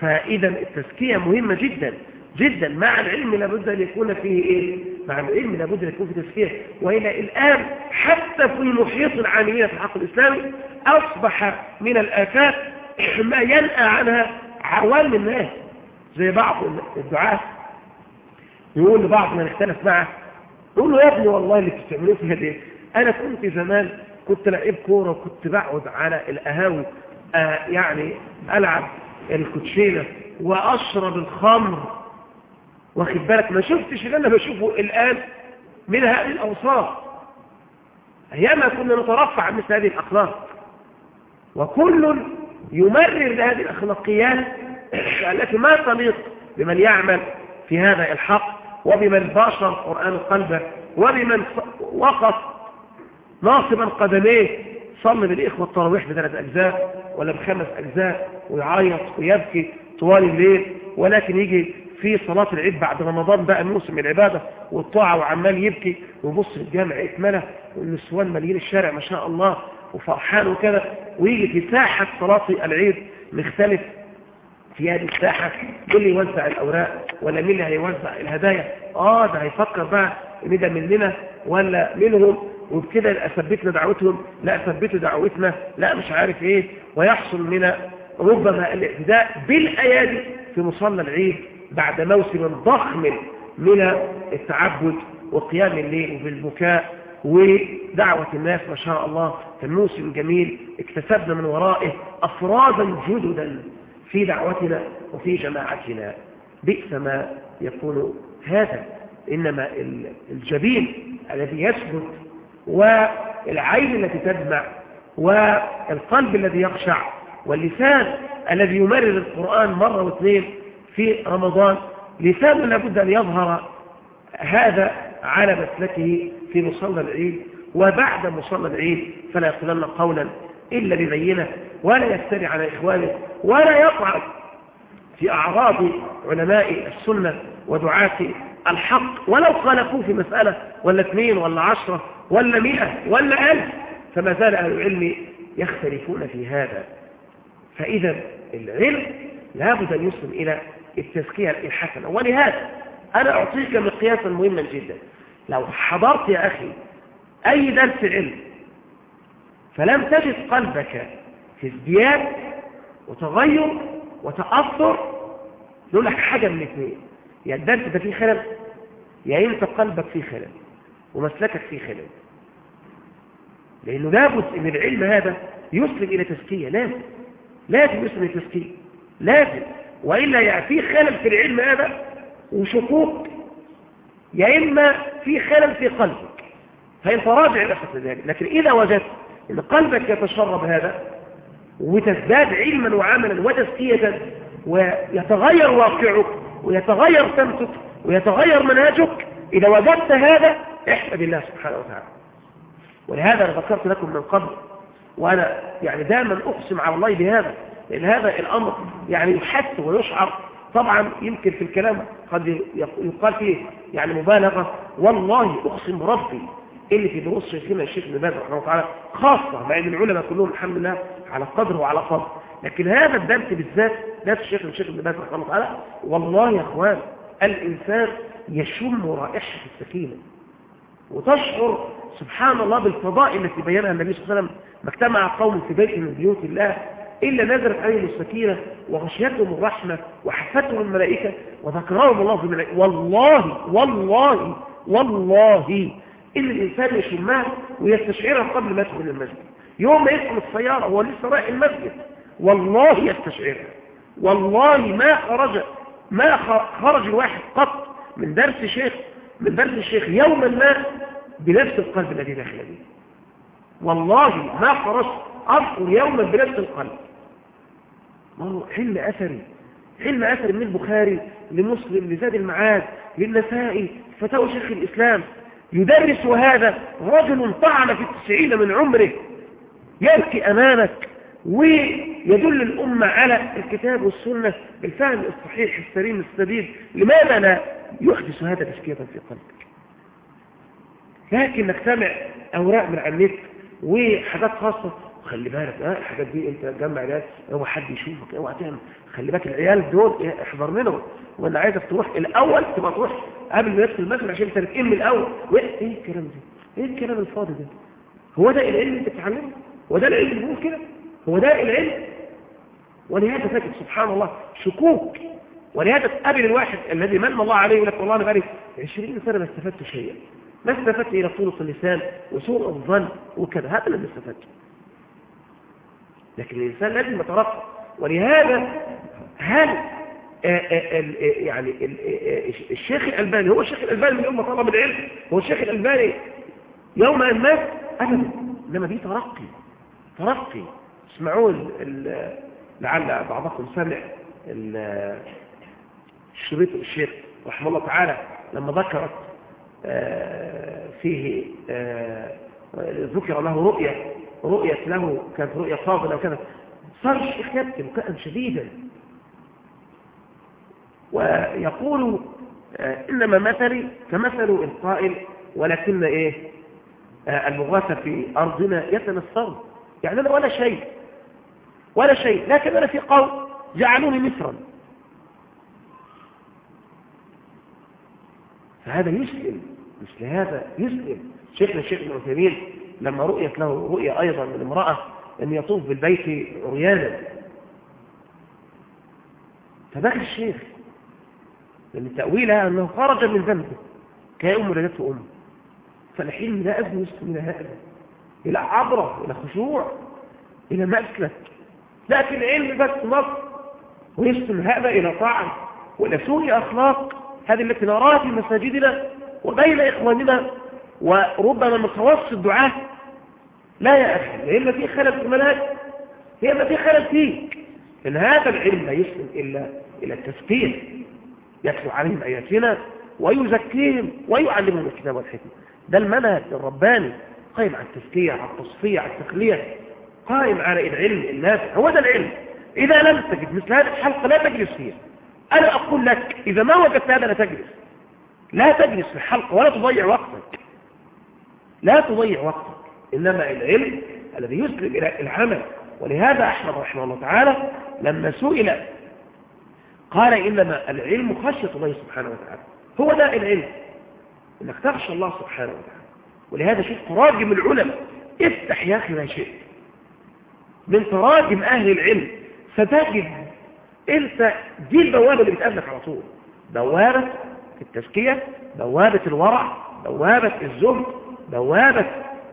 [SPEAKER 1] فإذا التزكية مهمة جدا جدا. مع العلم لابد أن يكون فيه إيه؟ مع العلم لابد أن يكون فيه تزكية. وإلى الآن حتى في محيط العاملين في الحق الإسلامي أصبح من الآفات ما ينأى عنها عوام الناس زي بعض الدعاة. يقول لبعض من اختلف معه يقول له يا ابني والله اللي بتعملوه فيها دي أنا كنت زمان كنت لعيب كورة وكنت بقعد على القهاوي آه يعني ألعب الكوتشينة وأشرب الخمر. واخد بالك؟ ما شفتش اللي أنا بشوفه الآن من هذه الأوصاف. أيام كنا نترفع عن مثل هذه الأخلاق. وكل يمرر لهذه الأخلاقيات التي ما تليق بمن يعمل في هذا الحق. وبمن باشر القرآن قلبه وبمن وقف ناصبا قدميه صلي بالإخوة التراويح بثلاث أجزاء ولا بخمس أجزاء ويعيط ويبكي طوال الليل ولكن يجي في صلاة العيد بعد رمضان بقى موسم العبادة والطاعة وعمال يبكي ويبص الجامع اتملى والنسوان مالين الشارع ما شاء الله وفرحان وكذا ويجي في ساحة صلاة العيد مختلف في هذه الساحة مين اللي يوزع الأوراق ولا مين اللي هيوزع الهدايا؟ آه ده هيفكر بقى إن ده مننا ولا منهم؟ وبكده أثبتنا دعوتهم لا أثبتوا دعوتنا لا مش عارف إيه ويحصل من ربما الاعتداء بالأيادي في مصلى العيد بعد موسم ضخم من التعبد وقيام الليل وبالبكاء ودعوة الناس ما شاء الله كان موسم جميل اكتسبنا من ورائه أفرادا جددا. في دعوتنا وفي جماعتنا. بئس ما يكون هذا. إنما الجبين الذي يثبت والعين التي تدمع والقلب الذي يخشع واللسان الذي يمرر القرآن مرة واثنين في رمضان لسان لابد أن يظهر هذا على مسلكه في مصلى العيد. وبعد مصلى العيد فلا يقولن قولا إلا ببينة ولا يفتري على إخوانه ولا يقع في أعراض علماء السنة ودعاة الحق ولو خالفوه في مسألة ولا اثنين ولا عشرة ولا مئة ولا ألف. فما زال أهل العلم يختلفون في هذا. فإذا العلم لابد أن يسلم إلى التزكية الحسنة. ولهذا أنا أعطيك مقياسا مهما جدا. لو حضرت يا أخي أي درس علم فلم تجد قلبك ازدياد وتغير وتأثر. لك حاجة من اثنين يا الدرس ده فيه خلل يا انت قلبك فيه خلل ومسلكك فيه خلل. لأنه لابد أن العلم هذا يسلم إلى تزكية لازم لازم يسلم إلى تزكية لازم. وإلا في خلل في العلم هذا وشكوك يا إما في خلل في قلبك. فإنت راجع نفسك لذلك لكن إذا وجدت أن قلبك يتشرب هذا وتزداد علما وعملا وتزكية ويتغير واقعك ويتغير سمتك ويتغير منهجك إذا وجدت هذا احمد الله سبحانه وتعالى. ولهذا أنا ذكرت لكم من قبل وأنا يعني دائما أقسم على الله بهذا لأن هذا الأمر يعني يحس ويشعر. طبعا يمكن في الكلام قد يقال فيه يعني مبالغة. والله أقسم بربي اللي في دروس شيخنا الشيخ ابن باز رحمه الله تعالى خاصة مع العلماء كلهم الحمد لله على قدر وعلى فضل لكن هذا الدرس بالذات درس الشيخ الشيخ ابن باز رحمه الله والله يا أخوان الإنسان يشم رائحة السكينة وتشعر سبحان الله بالفضائل التي بينها النبي صلى الله عليه وسلم ما اجتمع قوم في بيت من بيوت الله إلا نزلت عليهم السكينة وغشيتهم الرحمة وحفتهم الملائكة وذكرهم الله في الملائكة. والله والله والله إن الإنسان يشمها ويستشعرها قبل ما يدخل المسجد. يوم ما يدخل السيارة هو لسه رايح المسجد. والله يستشعرها والله ما خرج ما خرج الواحد قط من درس شيخ من درس الشيخ يوما ما بنفس القلب الذي داخل به. والله ما خرجت أذكر يوما بنفس القلب. حلم أثري حلم أثري من البخاري لمسلم لزاد المعاد للنسائي فتاوى شيخ الإسلام. يدرس هذا رجل طعن في التسعين من عمره. يبكي أمامك ويدل الأمة على الكتاب والسنة بالفهم الصحيح السليم السديد لماذا لا يحدث هذا تشكية في قلبك؟ لكن نجتمع أوراق من على النت وحاجات خاصة. خلي بالك آه الحاجات دي أنت جمع ده هو حد يشوفك أوعى تعمل. خلي بالك العيال دول احضر منهم. وأنا عايزك تروح الأول تبقى تروح قبل ما يدخل المسجد عشان تركين من الأول. إيه الكلام ده؟ إيه الكلام الفاضي ده؟ هو ده العلم اللي أنت بتتعلمه؟ هو ده العلم اللي بيقول كده؟ هو ده العلم؟ ولهذا تجد سبحان الله شكوك. ولهذا تقابل الواحد الذي من الله عليه ولك والله أنا بقالي 20 سنة ما استفدت شيئا. ما استفدت إلى طولة اللسان وسوء الظن وكذا. هذا اللي استفدته لكن الإنسان لازم يترقى. ولهذا هل آه، آه، آه، يعني الشيخ الألباني هو الشيخ الألباني من يوم طلب العلم. هو الشيخ الألباني يوم أن مات أبدا. إنما دي ترقي ترقي. اسمعون لعل بعضكم سمع الشريط الشيخ رحمه الله تعالى لما ذكرت فيه ذكر له رؤية رؤية له كانت رؤية فاضلة وكذا. صار الشيخ يبكي بكاء شديدا. ويقول آه، إنما مثلي كمثل القائل ولكن إيه آه، المغاثة في أرضنا يتنصر يعني أنا ولا شيء ولا شيء لكن أنا في قوم جعلوني مصرا. فهذا يسلم مثل هذا يسلم. شيخنا الشيخ ابن لما رؤيت له رؤية أيضا من امرأة أن يطوف بالبيت عريانا. فبكى الشيخ لأن تأويلها أنه خرج من ذنبه كأم ولدته أم. فالحين لا أبني من هذا إلى عبرة إلى خشوع إلى مسلك لكن علم بس مصر ويسلم هذا إلى طاعة وإلى سوء أخلاق. هذه التي نراها في مساجدنا وبين إخواننا وربما من خواص الدعاة لا يا أخي إما في خلل في المنهج إما في خلل فيك إن هذا العلم لا يسلم إلا إلى التفكير يتلو عليهم آياتنا ويزكيهم ويعلمهم الكتاب والحكمة. ده المنهج الرباني. قائم على التزكية على التصفية على التخلية قائم على العلم النافع هو ده العلم. إذا لم تجد مثل هذه الحلقة لا تجلس فيها. أنا أقول لك إذا ما وجدت هذا لا تجلس. لا تجلس في الحلقة ولا تضيع وقتك. لا تضيع وقتك. إنما العلم الذي يسلم إلى العمل. ولهذا أحمد رحمه الله تعالى لما سئل قال إنما العلم خشية الله سبحانه وتعالى. هو ده العلم. إنك تخشى الله سبحانه وتعالى. ولهذا شوف تراجم العلماء. افتح يا أخي ما شئت. من تراجم أهل العلم. ستجد أنت دي البوابة اللي بتقابلك على طول. بوابة التزكية بوابة الورع بوابة الزهد بوابة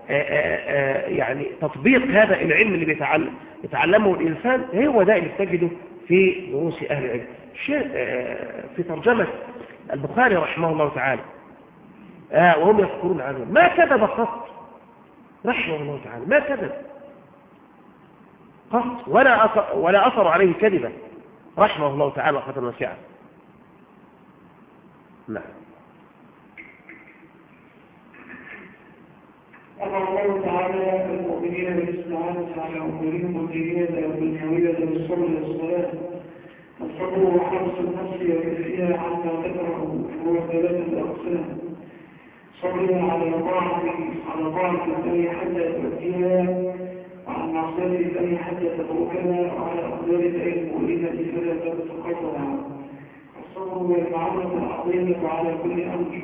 [SPEAKER 1] آه، آه، آه، يعني تطبيق هذا العلم اللي بيتعلم يتعلمه الإنسان. هو ده اللي تجده في دروس أهل العلم. في ترجمة البخاري رحمه الله تعالى. وهم يذكرون عنه. ما كذب قط. رحمه الله تعالى. ما كذب قط. ولا أثر, ولا أثر عليه كذبا رحمه الله تعالى رحمة واسعة نعم.
[SPEAKER 2] أمر الله تعالى المؤمنين بالاستعانة على أمورهم الدينية والدنيوية بالصبر والصلاة. الصبر حبس النفس وكفها عما تكره هو ثلاثة أقسام. صبر على طاعته على طاعة الله حتى تؤديها وعن معصية الله حتى تتركها وعلى أقدار الله المؤلمة فلا تتقاطعها الصبر هو المعاملة العظيمة على كل أمر.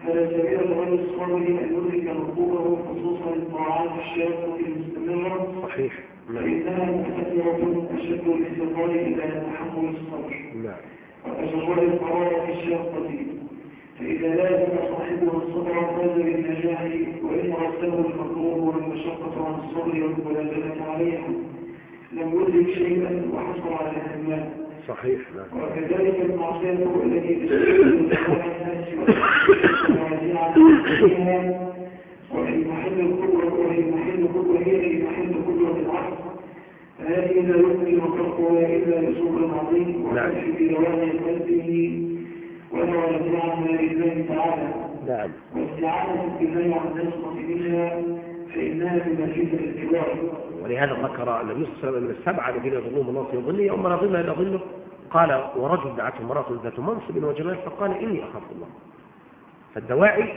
[SPEAKER 2] هذا سبيل غير الصبر أن يدرك ركوبه خصوصا الطاعات الشاقة المستمرة
[SPEAKER 1] صحيح. نعم.
[SPEAKER 2] فإنها مؤثرة أشد الاستقرار إلى تحمل الصبر.
[SPEAKER 1] نعم.
[SPEAKER 2] وتجرد القرار الشاقة فإذا لازم صاحبه الصبر فاز بالنجاح وإن رسله المكروه والمشقة عن الصبر والملازمة عليها لم يدرك شيئا وحصل على الهمات
[SPEAKER 1] صحيح نعم
[SPEAKER 2] وكذلك المعصية التي الناس وتوزيعها وهي محل القدرة وهي محل القدرة هي محل قدرة العقل فهذه لا يمكن تركها إلا بصبر عظيم
[SPEAKER 1] نعم.
[SPEAKER 2] وكشف دوام قلبه
[SPEAKER 1] نعم. ولهذا ذكر النبي صلى الله عليه وسلم السبعة الذين يظلهم الله في ظله يوم لا ظل إلا ظله. قال ورجل دعته امرأة ذات منصب وجمال فقال إني أخاف الله. فالدواعي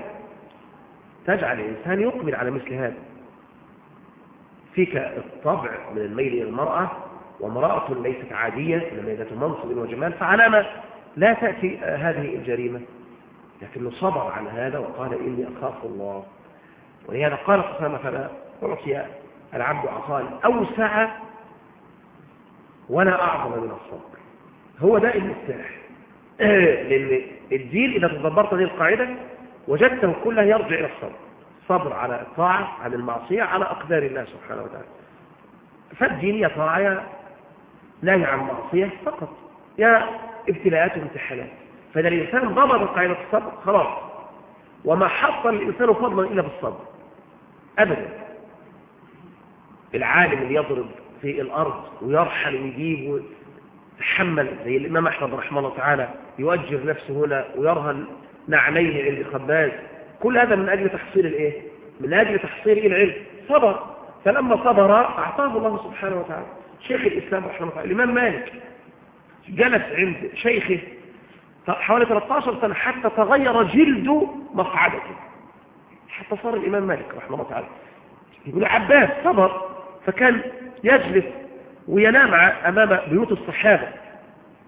[SPEAKER 1] تجعل الإنسان يقبل على مثل هذا. فيك الطبع من الميل إلى المرأة وامرأة ليست عادية إنما ذات منصب وجمال فعلامة لا تأتي هذه الجريمة. لكنه صبر على هذا وقال إني أخاف الله. ولهذا قال قسامة فلا أعطي العبد عطاء أوسع ولا أعظم من الصبر. هو ده المفتاح لأن الدين إذا تدبرت هذه القاعدة وجدته كله يرجع إلى الصبر. صبر على الطاعة عن المعصية على أقدار الله سبحانه وتعالى. فالدين يا طاعة نهي عن معصية فقط. يا ابتلاءات وامتحانات. فإذا الإنسان ضبط قاعدة الصبر خلاص. وما حصل الإنسان فضلا إلا بالصبر. أبدا. العالم اللي يضرب في الأرض ويرحل ويجيب ويتحمل زي الإمام أحمد رحمه الله تعالى يؤجر نفسه هنا ويرهن نعليه عند كل هذا من أجل تحصيل الإيه؟ من أجل تحصيل العلم؟ صبر. فلما صبر أعطاه الله سبحانه وتعالى. شيخ الإسلام رحمه الله الإمام مالك جلس عند شيخه حوالي 13 سنة حتى تغير جلد مقعدته. حتى صار الإمام مالك رحمه الله تعالى. يقول عباس صبر فكان يجلس وينام أمام بيوت الصحابة.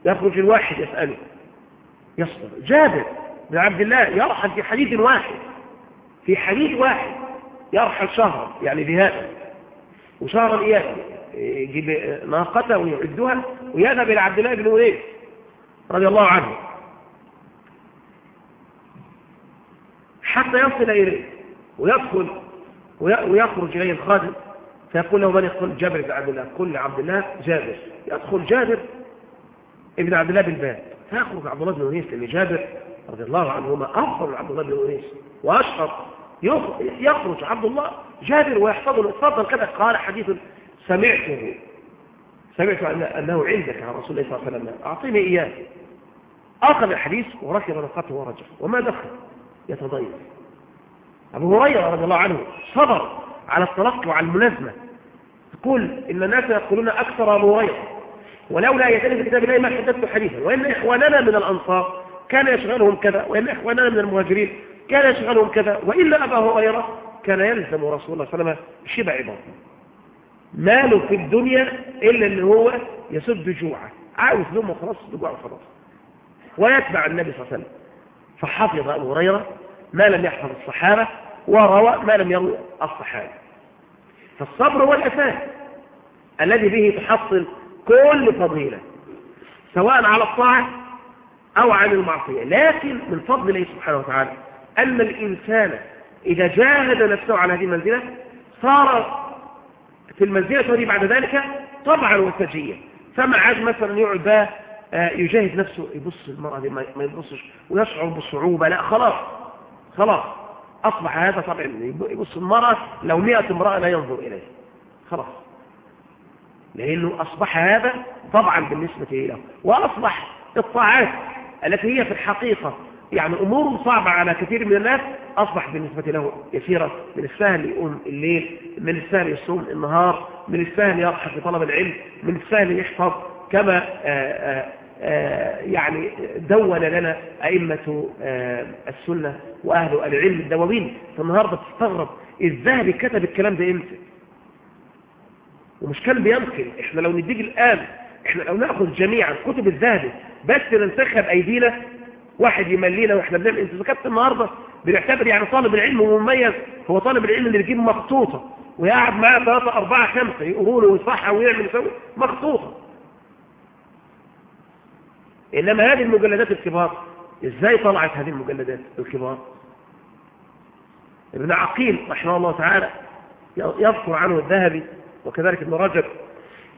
[SPEAKER 1] يخرج الواحد يسأله. يصبر. جابر بن عبد الله يرحل في حديث واحد. في حديث واحد يرحل شهر يعني ذهابا وشهرا إياه يجيب ناقته ويعدها ويذهب إلى عبد الله بن أنيس رضي الله عنه. حتى يصل إليه ويدخل ويخرج إليه الخادم فيقول له من يقول جابر بن عبد الله. قل لعبد الله جابر. يدخل جابر ابن عبد الله بالباب فيخرج عبد الله بن أنيس لأن جابر رضي الله عنهما. أفضل من عبد الله بن أنيس وأشهر يخرج عبد الله جابر ويحفظه. اتفضل كذا. قال حديث سمعته. سمعت أنه عندك عن رسول الله صلى الله عليه وسلم. أعطيني إياه. أخذ الحديث وركب نقاته ورجع. وما دخل؟ يتضيف أبو هريرة رضي الله عنه صبر على التلقي وعلى الملازمة. يقول إن الناس يقولون أكثر أبو هريرة. ولولا يتني في كتاب الله ما حدثت حديثا. وإن إخواننا من الأنصار كان يشغلهم كذا. وإن إخواننا من المهاجرين كان يشغلهم كذا. وإلا أبا هريرة كان يلزم رسول الله صلى الله عليه وسلم شبع بطن ماله في الدنيا إلا اللي هو يسد جوعه. عاوز لهم خلاص جوعه خلاص. ويتبع النبي صلى الله عليه وسلم. فحفظ أبو هريرة ما لم يحفظ الصحابة وروى ما لم يروي الصحابة. فالصبر هو الأساس الذي به تحصل كل فضيلة سواء على الطاعة أو عن المعصية. لكن من فضل الله سبحانه وتعالى أن الإنسان إذا جاهد نفسه على هذه المنزلة صار في المنزلة هذه بعد ذلك طبعا وسجيا فما عاد مثلا يقعد بقى يجاهد نفسه يبص المرأة دي ما يبصش ويشعر بصعوبة لا خلاص خلاص أصبح هذا طبعا يبص المرأة لو مئة امرأة لا ينظر إليه. خلاص. لأنه أصبح هذا طبعا بالنسبة له وأصبح الطاعات التي هي في الحقيقة يعني أمور صعبة على كثير من الناس أصبح بالنسبة له يسيرة. من السهل يقوم الليل من السهل يصوم النهار من السهل يرحب بطلب العلم من السهل يحفظ كما آآ آه، آآ آه، يعني دون لنا أئمة السنة وأهل العلم الدواوين. فالنهاردة تستغرب الذهبي كتب الكلام ده إمتى؟ ومش كان بينقل إحنا لو نديك الآن إحنا لو نأخذ جميعا كتب الذهبي بس ننسخها بأيدينا واحد يملينا وإحنا بنعمل انت ذكرت النهارده بنعتبر يعني طالب العلم مميز هو طالب العلم اللي بيجيب مخطوطة ويقعد معاه ثلاثة أربعة خمسة يقولوا له ويصحى ويعمل يسوي مخطوطة. إنما هذه المجلدات الكبار إزاي طلعت هذه المجلدات الكبار؟ ابن عقيل رحمه الله تعالى يذكر عنه الذهبي وكذلك ابن رجب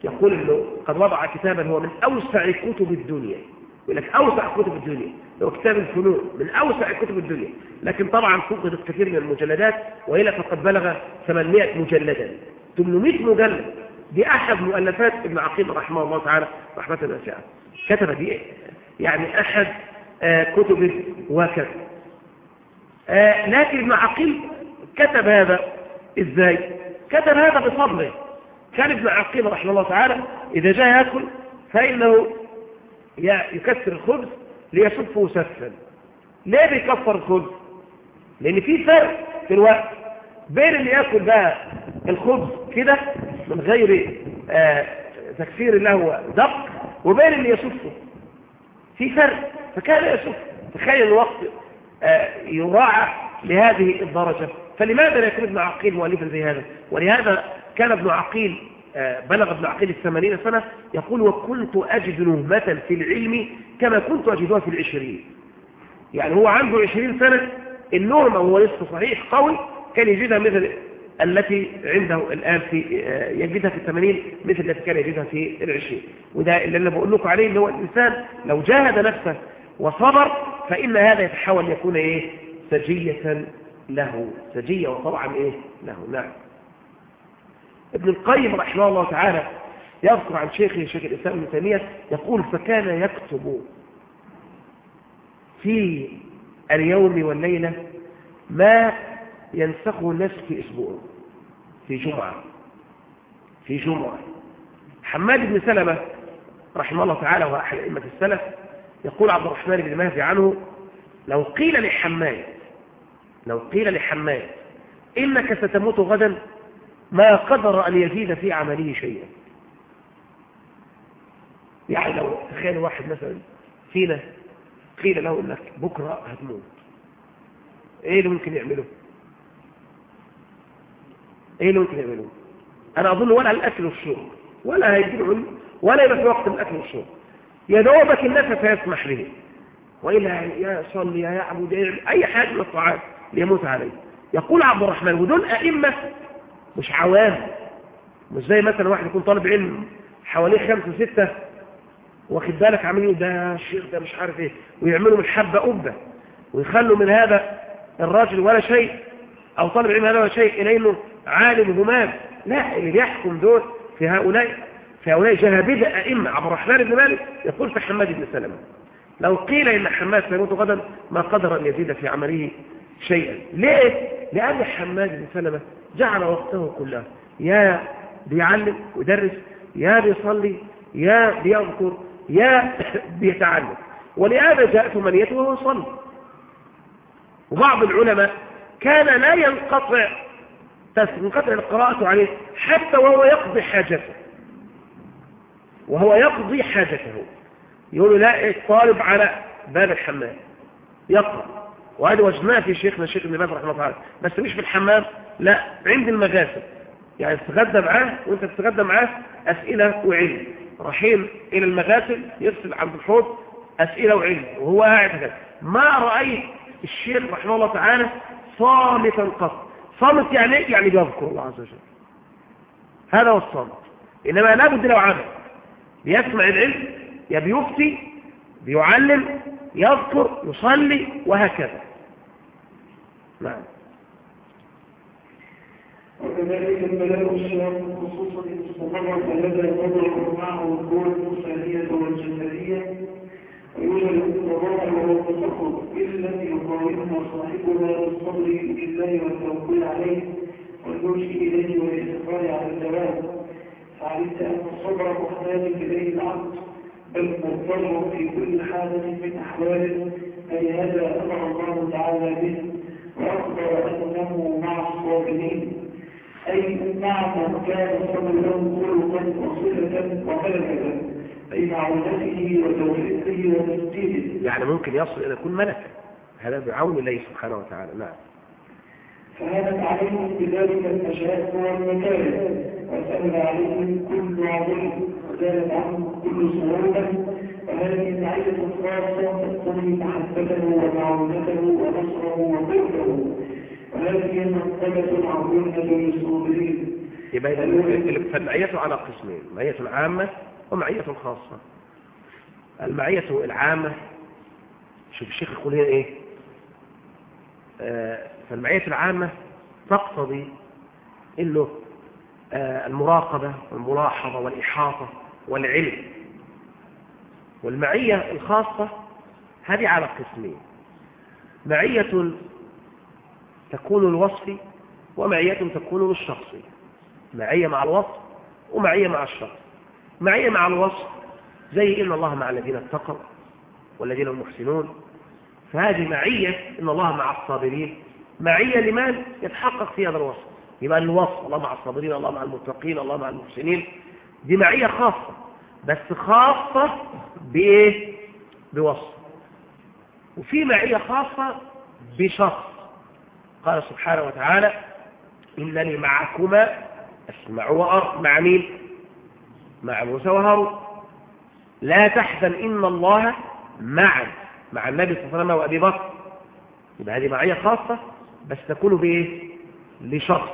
[SPEAKER 1] يقول إنه قد وضع كتابا هو من أوسع كتب الدنيا يقول لك أوسع كتب الدنيا. هو كتاب الفنون من أوسع كتب الدنيا. لكن طبعا فقدت كثير من المجلدات والا فقد بلغ 800 مجلدا. 800 مجلد دي احد مؤلفات ابن عقيل رحمه الله تعالى رحمة واسعه كتب دي يعني أحد آه كتب وكذا. آه لكن ابن عقيل كتب هذا. إزاي؟ كتب هذا بفضله. كان ابن عقيل رحمه الله تعالى إذا جاء يأكل فإنه يكسر الخبز ليصفه سفا. ليه بيكسر الخبز؟ لأن في فرق في الوقت بين اللي يأكل بقى الخبز كده من غير آه تكسير له دق وبين اللي يصفه. في فرق. فكان يصف. تخيل الوقت آه يراعى لهذه الدرجة. فلماذا لا يكون ابن عقيل مؤلفا زي هذا؟ ولهذا كان ابن عقيل بلغ ابن عقيل الثمانين سنة يقول وكنت أجد نهمة في العلم كما كنت أجدها في العشرين. يعني هو عنده عشرين سنة النهمة هو لسه صحيح قوي كان يجدها مثل التي عنده الآن في آه، يجدها في الثمانين مثل التي كان يجدها في العشرين. وده اللي أنا بقول لكم عليه اللي هو الإنسان لو جاهد نفسه وصبر فإن هذا يتحول يكون إيه؟ سجية له. سجية وطبعا إيه؟ له. نعم. ابن القيم رحمه الله تعالى يذكر عن شيخه شيخ الإسلام ابن تيمية يقول فكان يكتب في اليوم والليلة ما ينسخه الناس في أسبوع في جمعة في جمعة. حماد بن سلمة رحمه الله تعالى وهو أحد أئمة السلف يقول عبد الرحمن بن مهدي عنه لو قيل لحماد لو قيل لحماد إنك ستموت غدا ما قدر أن يزيد في عمله شيئا. يعني لو تخيل واحد مثلا فينا قيل له إنك بكرة هتموت. إيه اللي ممكن يعمله؟ إيه اللي ممكن يعمله؟ أنا أظن ولا الأكل والشرب ولا هيجيب ولا يبقى في وقت الأكل والشرب. يا دوبك النفس يسمح به. وإلا يا صلي يا يعبد أي حاجة من الطاعات ليموت عليه. يقول عبد الرحمن ودول أئمة مش عوام. مش زي مثلا واحد يكون طالب علم حواليه خمسة ستة واخد بالك عاملين ده الشيخ ده مش عارف إيه. ويعملوا من حبة قبة ويخلوا من هذا الراجل ولا شيء أو طالب علم هذا ولا شيء إلى إنه عالم همام لا اللي بيحكم دول في هؤلاء في هؤلاء جهابذة أئمة. عبد الرحمن بن مالك يقول في حماد بن سلمة لو قيل إن حماد سيموت غدا ما قدر أن يزيد في عمله شيئا. ليه؟ لأن حماد بن سلمة جعل وقته كله. يا بيعلم ويدرس يا بيصلي يا بيذكر يا بيتعلم. ولهذا جاءت منيته وهو يصلي. وبعض العلماء كان لا ينقطع تنقطع القراءة عليه حتى وهو يقضي حاجته. وهو يقضي حاجته. يقول لا الطالب على باب الحمام؟ يقرأ. وهذا وجدناه في شيخنا الشيخ ابن باز رحمه الله بس مش في الحمام لا عند المغاسل يعني تتغدى معاه وانت تتغدى معاه أسئلة وعلم. رايحين إلى المغاسل يغسل عند الحوض أسئلة وعلم وهو قاعد هكذا ما رأيت الشيخ رحمه الله تعالى صامتا قط. صامت يعني إيه؟ يعني بيذكر الله عز وجل. هذا هو الصامت. إنما لابد لو عمل. بيسمع العلم يا بيفتي بيعلم يذكر يصلي وهكذا. نعم.
[SPEAKER 2] وكذلك البلاء الشرط خصوصا المستقرة الذي يضع معه القوى الإنسانية والجسدية ويوجد التضامن والتسخط التي يقاومها صاحبها بالصبر بالله والتوكل عليه والمشي إليه والإصرار على الدوام فعلمت أن الصبر محتاج إليه العبد بل مضطر في كل حالة من أحواله. أي هذا أمر الله تعالى به. وأخبر أنه مع الصابرين. أي مع من كان صبره خلقا وصلة وملكة أي معونته وتوفيقه وتسديده.
[SPEAKER 1] يعني ممكن يصل إلى كل ملك. هذا بعون الله سبحانه وتعالى. نعم.
[SPEAKER 2] فهانت عليهم بذلك المشاق والمكاره وسهل عليهم كل عظيم وزالت عنهم كل صعوبة. وهذه العية الخاصة تقتضي محبته ومعونته ونصره وقربه مرتبة عظيمة
[SPEAKER 1] يبقى فالمعية على قسمين معية عامة ومعية خاصة المعية العامة شوف الشيخ يقول هنا إيه؟ آه فالمعية العامة تقتضي إنه آه المراقبة والملاحظة والإحاطة والعلم. والمعية الخاصة هذه على قسمين. معية تكون الوصف ومعية تكون للشخص معية مع الوصف ومعية مع الشخص. معية مع الوصف زي إن الله مع الذين اتقوا والذين هم محسنون. فهذه معية إن الله مع الصابرين. معية لمن يتحقق في هذا الوصف؟ يبقى الوصف؟ الله مع الصابرين الله مع المتقين الله مع المحسنين. دي معية خاصة بس خاصة بإيه؟ بوصف. وفي معية خاصة بشخص. قال سبحانه وتعالى إنني معكما أسمع وأرى. مع مين؟ مع موسى وهارون. لا تحزن إن الله معا. مع النبي صلى الله عليه وسلم وأبي بكر. يبقى هذه معية خاصة بس تكون بإيه؟ لشخص.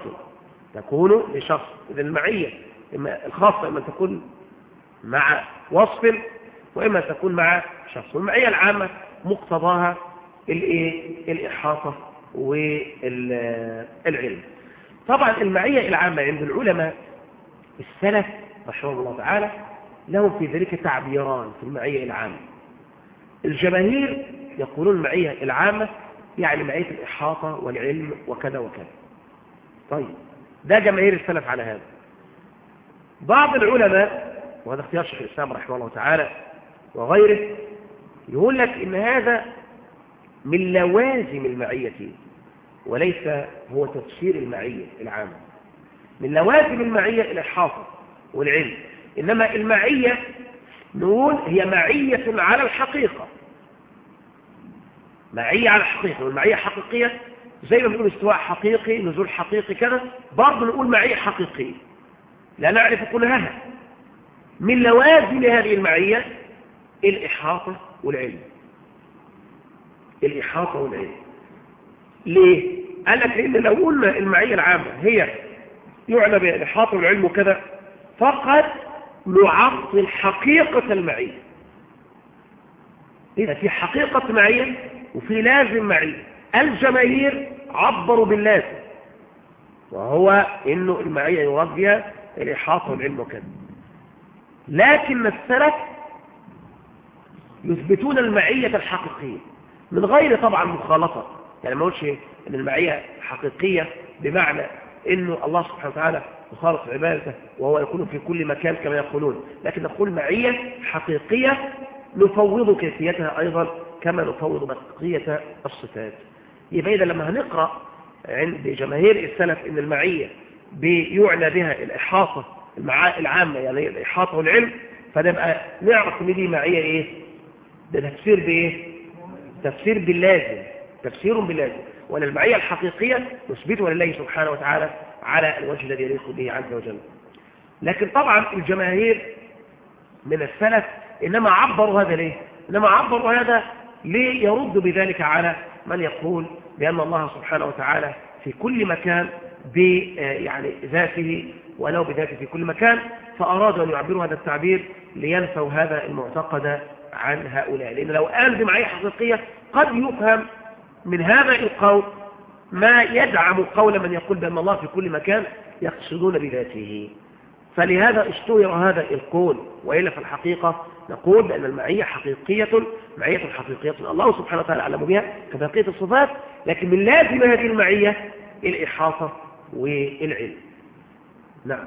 [SPEAKER 1] تكون لشخص. إذا المعية إما الخاصة إما تكون مع وصف وإما تكون مع شخص. والمعية العامة مقتضاها الإيه؟ الإحاطة. والعلم. طبعا المعية العامة عند العلماء السلف رحمه الله تعالى لهم في ذلك تعبيران في المعية العامة. الجماهير يقولون المعية العامة يعني معية الإحاطة والعلم وكذا وكذا. طيب ده جماهير السلف على هذا. بعض العلماء وهذا اختيار شيخ الإسلام رحمه الله تعالى وغيره يقول لك إن هذا من لوازم المعية وليس هو تفسير المعية العامة. من لوازم المعية الإحاطة والعلم. إنما المعية نقول هي معية على الحقيقة. معية على الحقيقة. والمعية حقيقية زي ما بنقول استواء حقيقي نزول حقيقي كذا برضه نقول معية حقيقية. لا نعرف كلها. من لوازم هذه المعية الإحاطة والعلم. الإحاطة والعلم ليه؟ قال لك لأن لو قلنا المعية العامة هي يعنى بها الإحاطة والعلم وكذا فقد نعطل حقيقة المعية. إذا في حقيقة معية وفي لازم معية الجماهير عبروا باللازم. وهو إنه المعية يراد بها الإحاطة والعلم وكذا. لكن السلف يثبتون المعية الحقيقية. من غير طبعا مخالطة. يعني ما اقولش إن المعية حقيقية بمعنى إنه الله سبحانه وتعالى يخالط عبادته وهو يكون في كل مكان كما يقولون. لكن نقول معية حقيقية نفوض كيفيتها أيضا كما نفوض بقية الصفات. يبقى إذا لما هنقرأ عند جماهير السلف إن المعية بيعنى بها الإحاطة العامة يعني الإحاطة والعلم فنبقى نعرف إن دي معية إيه؟ ده تفسير بإيه؟ تفسير باللازم تفسير باللازم. وأن المعية الحقيقية نثبتها لله سبحانه وتعالى على الوجه الذي يليق به عز وجل. لكن طبعا الجماهير من السلف إنما عبروا هذا ليه؟ إنما عبروا هذا ليرد بذلك على من يقول بأن الله سبحانه وتعالى في كل مكان ب يعني ذاته ولو بذاته في كل مكان فأرادوا أن يعبروا هذا التعبير لينفوا هذا المعتقد عن هؤلاء. لأن لو قال بمعية حقيقية قد يفهم من هذا القول ما يدعم قول من يقول بأن الله في كل مكان يقصدون بذاته. فلهذا اشتهر هذا القول وإلا في الحقيقة نقول بأن المعية حقيقية معية حقيقية الله سبحانه وتعالى أعلم بها كبقية الصفات لكن من لازم هذه المعية الإحاطة والعلم. نعم.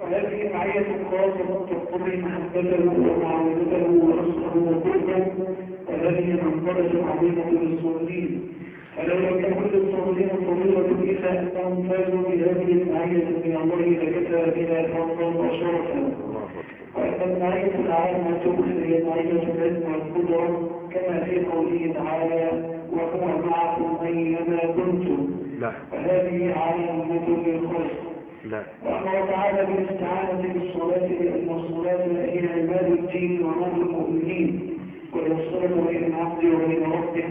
[SPEAKER 2] وهذه معية خاصة تقتضي محبته ومعاملته ونصره وقربه وهذه منقبة عظيمة للصالحين فلو لم يكن للصالحين فضيلة إلا أنهم فازوا بهذه المعية من الله لكفى بها فضلا وشرفا وأن المعية العامة هي معية العلم والقدرة كما في قوله تعالى وهو معكم أينما كنتم وهذه عامة للخلق وأمر تعالى بالاستعانة بالصلاة لأن الصلاة هي عماد الدين ونور المؤمنين والصلاة بين العبد وبين ربه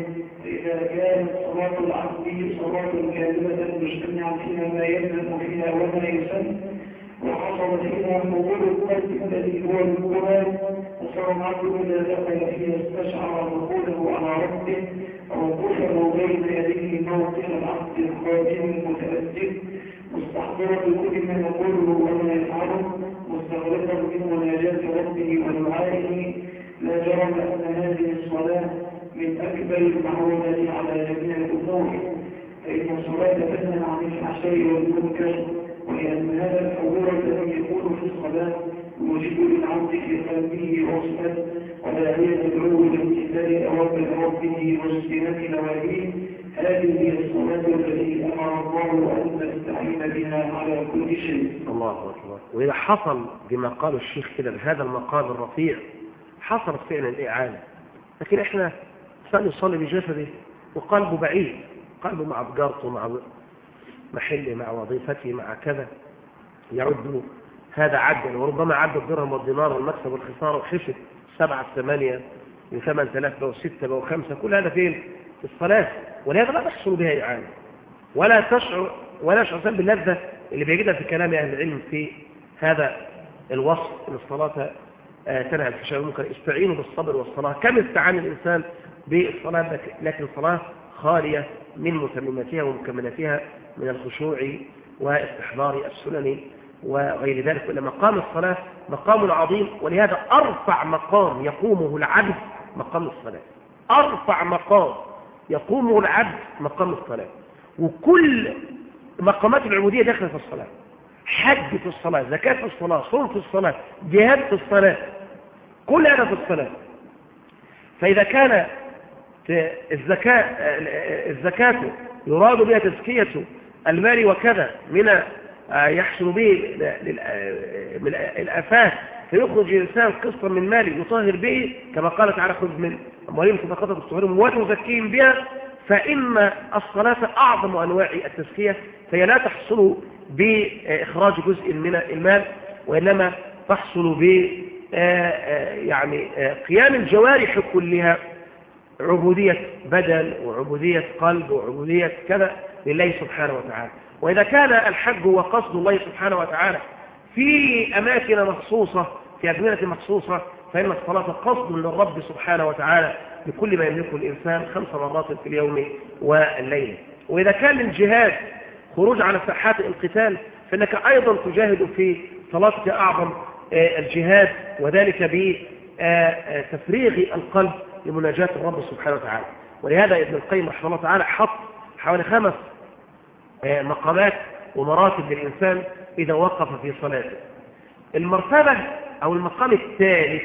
[SPEAKER 2] فإذا كانت صلاة العبد صلاة كاملة مجتمعة فيها ما يلزم فيها وما يسن وحصل فيها حضور القلب الذي هو القرآن وصار العبد إذا دخل فيها استشعر دخوله على ربه ووقوفه بين يديه موطن العبد الخادم المتأدب مستحضرا بكل ما يقوله وما يفعله مستغرقا من مناجاة ربه ودعائه لا جرم أن هذه الصلاة من أكبر المعونة على جميع الأمور. فإن الصلاة تنهى عن الفحشاء والمنكر ولأن هذا الحضور الذي يكون في الصلاة يوجد للعبد في قلبه وصفا ولا هي تدعو لامتثال أوامر ربه واجتناب نواهيه هذه هي الصلاة التي أمر الله أن نستعين بها على كل شيء.
[SPEAKER 1] الله أكبر. وإذا حصل بما قال الشيخ كده بهذا المقام الرفيع حصل فعلا الإعانة لكن إحنا إنسان يصلي بجسده وقلبه بعيد. قلبه مع تجارته مع محله مع وظيفته مع كذا. يعد هذا عدا. وربما عد الدرهم والدينار والمكسب والخسارة وحسب سبعة ثمانية من ثمان ثلاثة وستة وخمسة. كل هذا فين؟ في الصلاة. ولهذا لا تحصل بها إعانة. ولا تشعر ولا يشعر باللذة اللي بيجدها في كلام أهل العلم في هذا الوصف إن الصلاة آه، تنهى الفحشاء والمنكر استعينوا بالصبر والصلاة. كم استعان الإنسان بالصلاة؟ لكن صلاة خالية من متمماتها ومكملاتها من الخشوع واستحضار السنن وغير ذلك. وإن مقام الصلاة مقام عظيم ولهذا أرفع مقام يقومه العبد مقام الصلاة. أرفع مقام. يقومه العبد مقام الصلاة. وكل مقامات العبودية داخلة في الصلاة. حج في الصلاة زكاة في الصلاة صوم في الصلاة جهاد في الصلاة. كل هذا في الصلاة. فإذا كان الزكاة الزكاة يراد بها تزكية المال وكذا من يحصل به من الآفات فيخرج الإنسان قسطا من ماله يطهر به كما قال تعالى خذ من أموالهم صدقات تطهرهم وتزكيهم بها فإن الصلاة أعظم أنواع التزكية فهي لا تحصل بإخراج جزء من المال وإنما تحصل ب يعني قيام الجوارح كلها. عبودية بدن وعبودية قلب وعبودية كذا لله سبحانه وتعالى. وإذا كان الحج هو قصد الله سبحانه وتعالى في أماكن مخصوصة في أزمنة مخصوصة فإن الصلاة قصد للرب سبحانه وتعالى بكل ما يملكه الإنسان خمس مرات في اليوم والليل. وإذا كان الجهاد خروج على ساحات القتال فإنك أيضا تجاهد في صلاتك أعظم آه، الجهاد وذلك بتفريغ القلب لمناجاة الرب سبحانه وتعالى. ولهذا ابن القيم رحمه الله تعالى حط حوالي خمس آه، مقامات ومراتب للإنسان إذا وقف في صلاته. المرتبة أو المقام الثالث.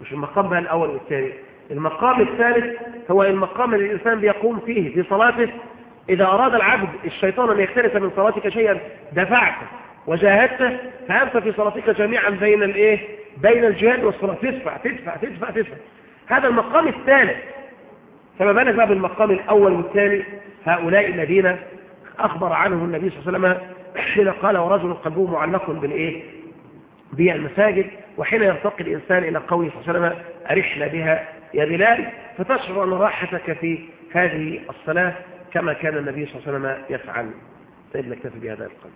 [SPEAKER 1] مش المقام بقى الأول والثاني. المقام الثالث هو المقام اللي الإنسان بيقوم فيه في صلاته. إذا أراد العبد الشيطان أن يختلف من صلاتك شيئا دفعته وجاهدته فأنت في صلاتك جميعا بين الإيه؟ بين الجهاد والصلاة. تدفع تدفع تدفع تدفع. هذا المقام الثالث. فما بالك بقى بالمقام الأول والثاني؟ هؤلاء الذين أخبر عنهم النبي صلى الله عليه وسلم حين قال ورجل قلبه معلق بالإيه؟ بالمساجد وحين يرتقي الإنسان إلى قوله صلى الله عليه وسلم أرحنا بها يا بلال فتشعر أن راحتك في هذه الصلاة كما كان النبي صلى الله عليه وسلم يفعل. طيب نكتفي بهذا القدر.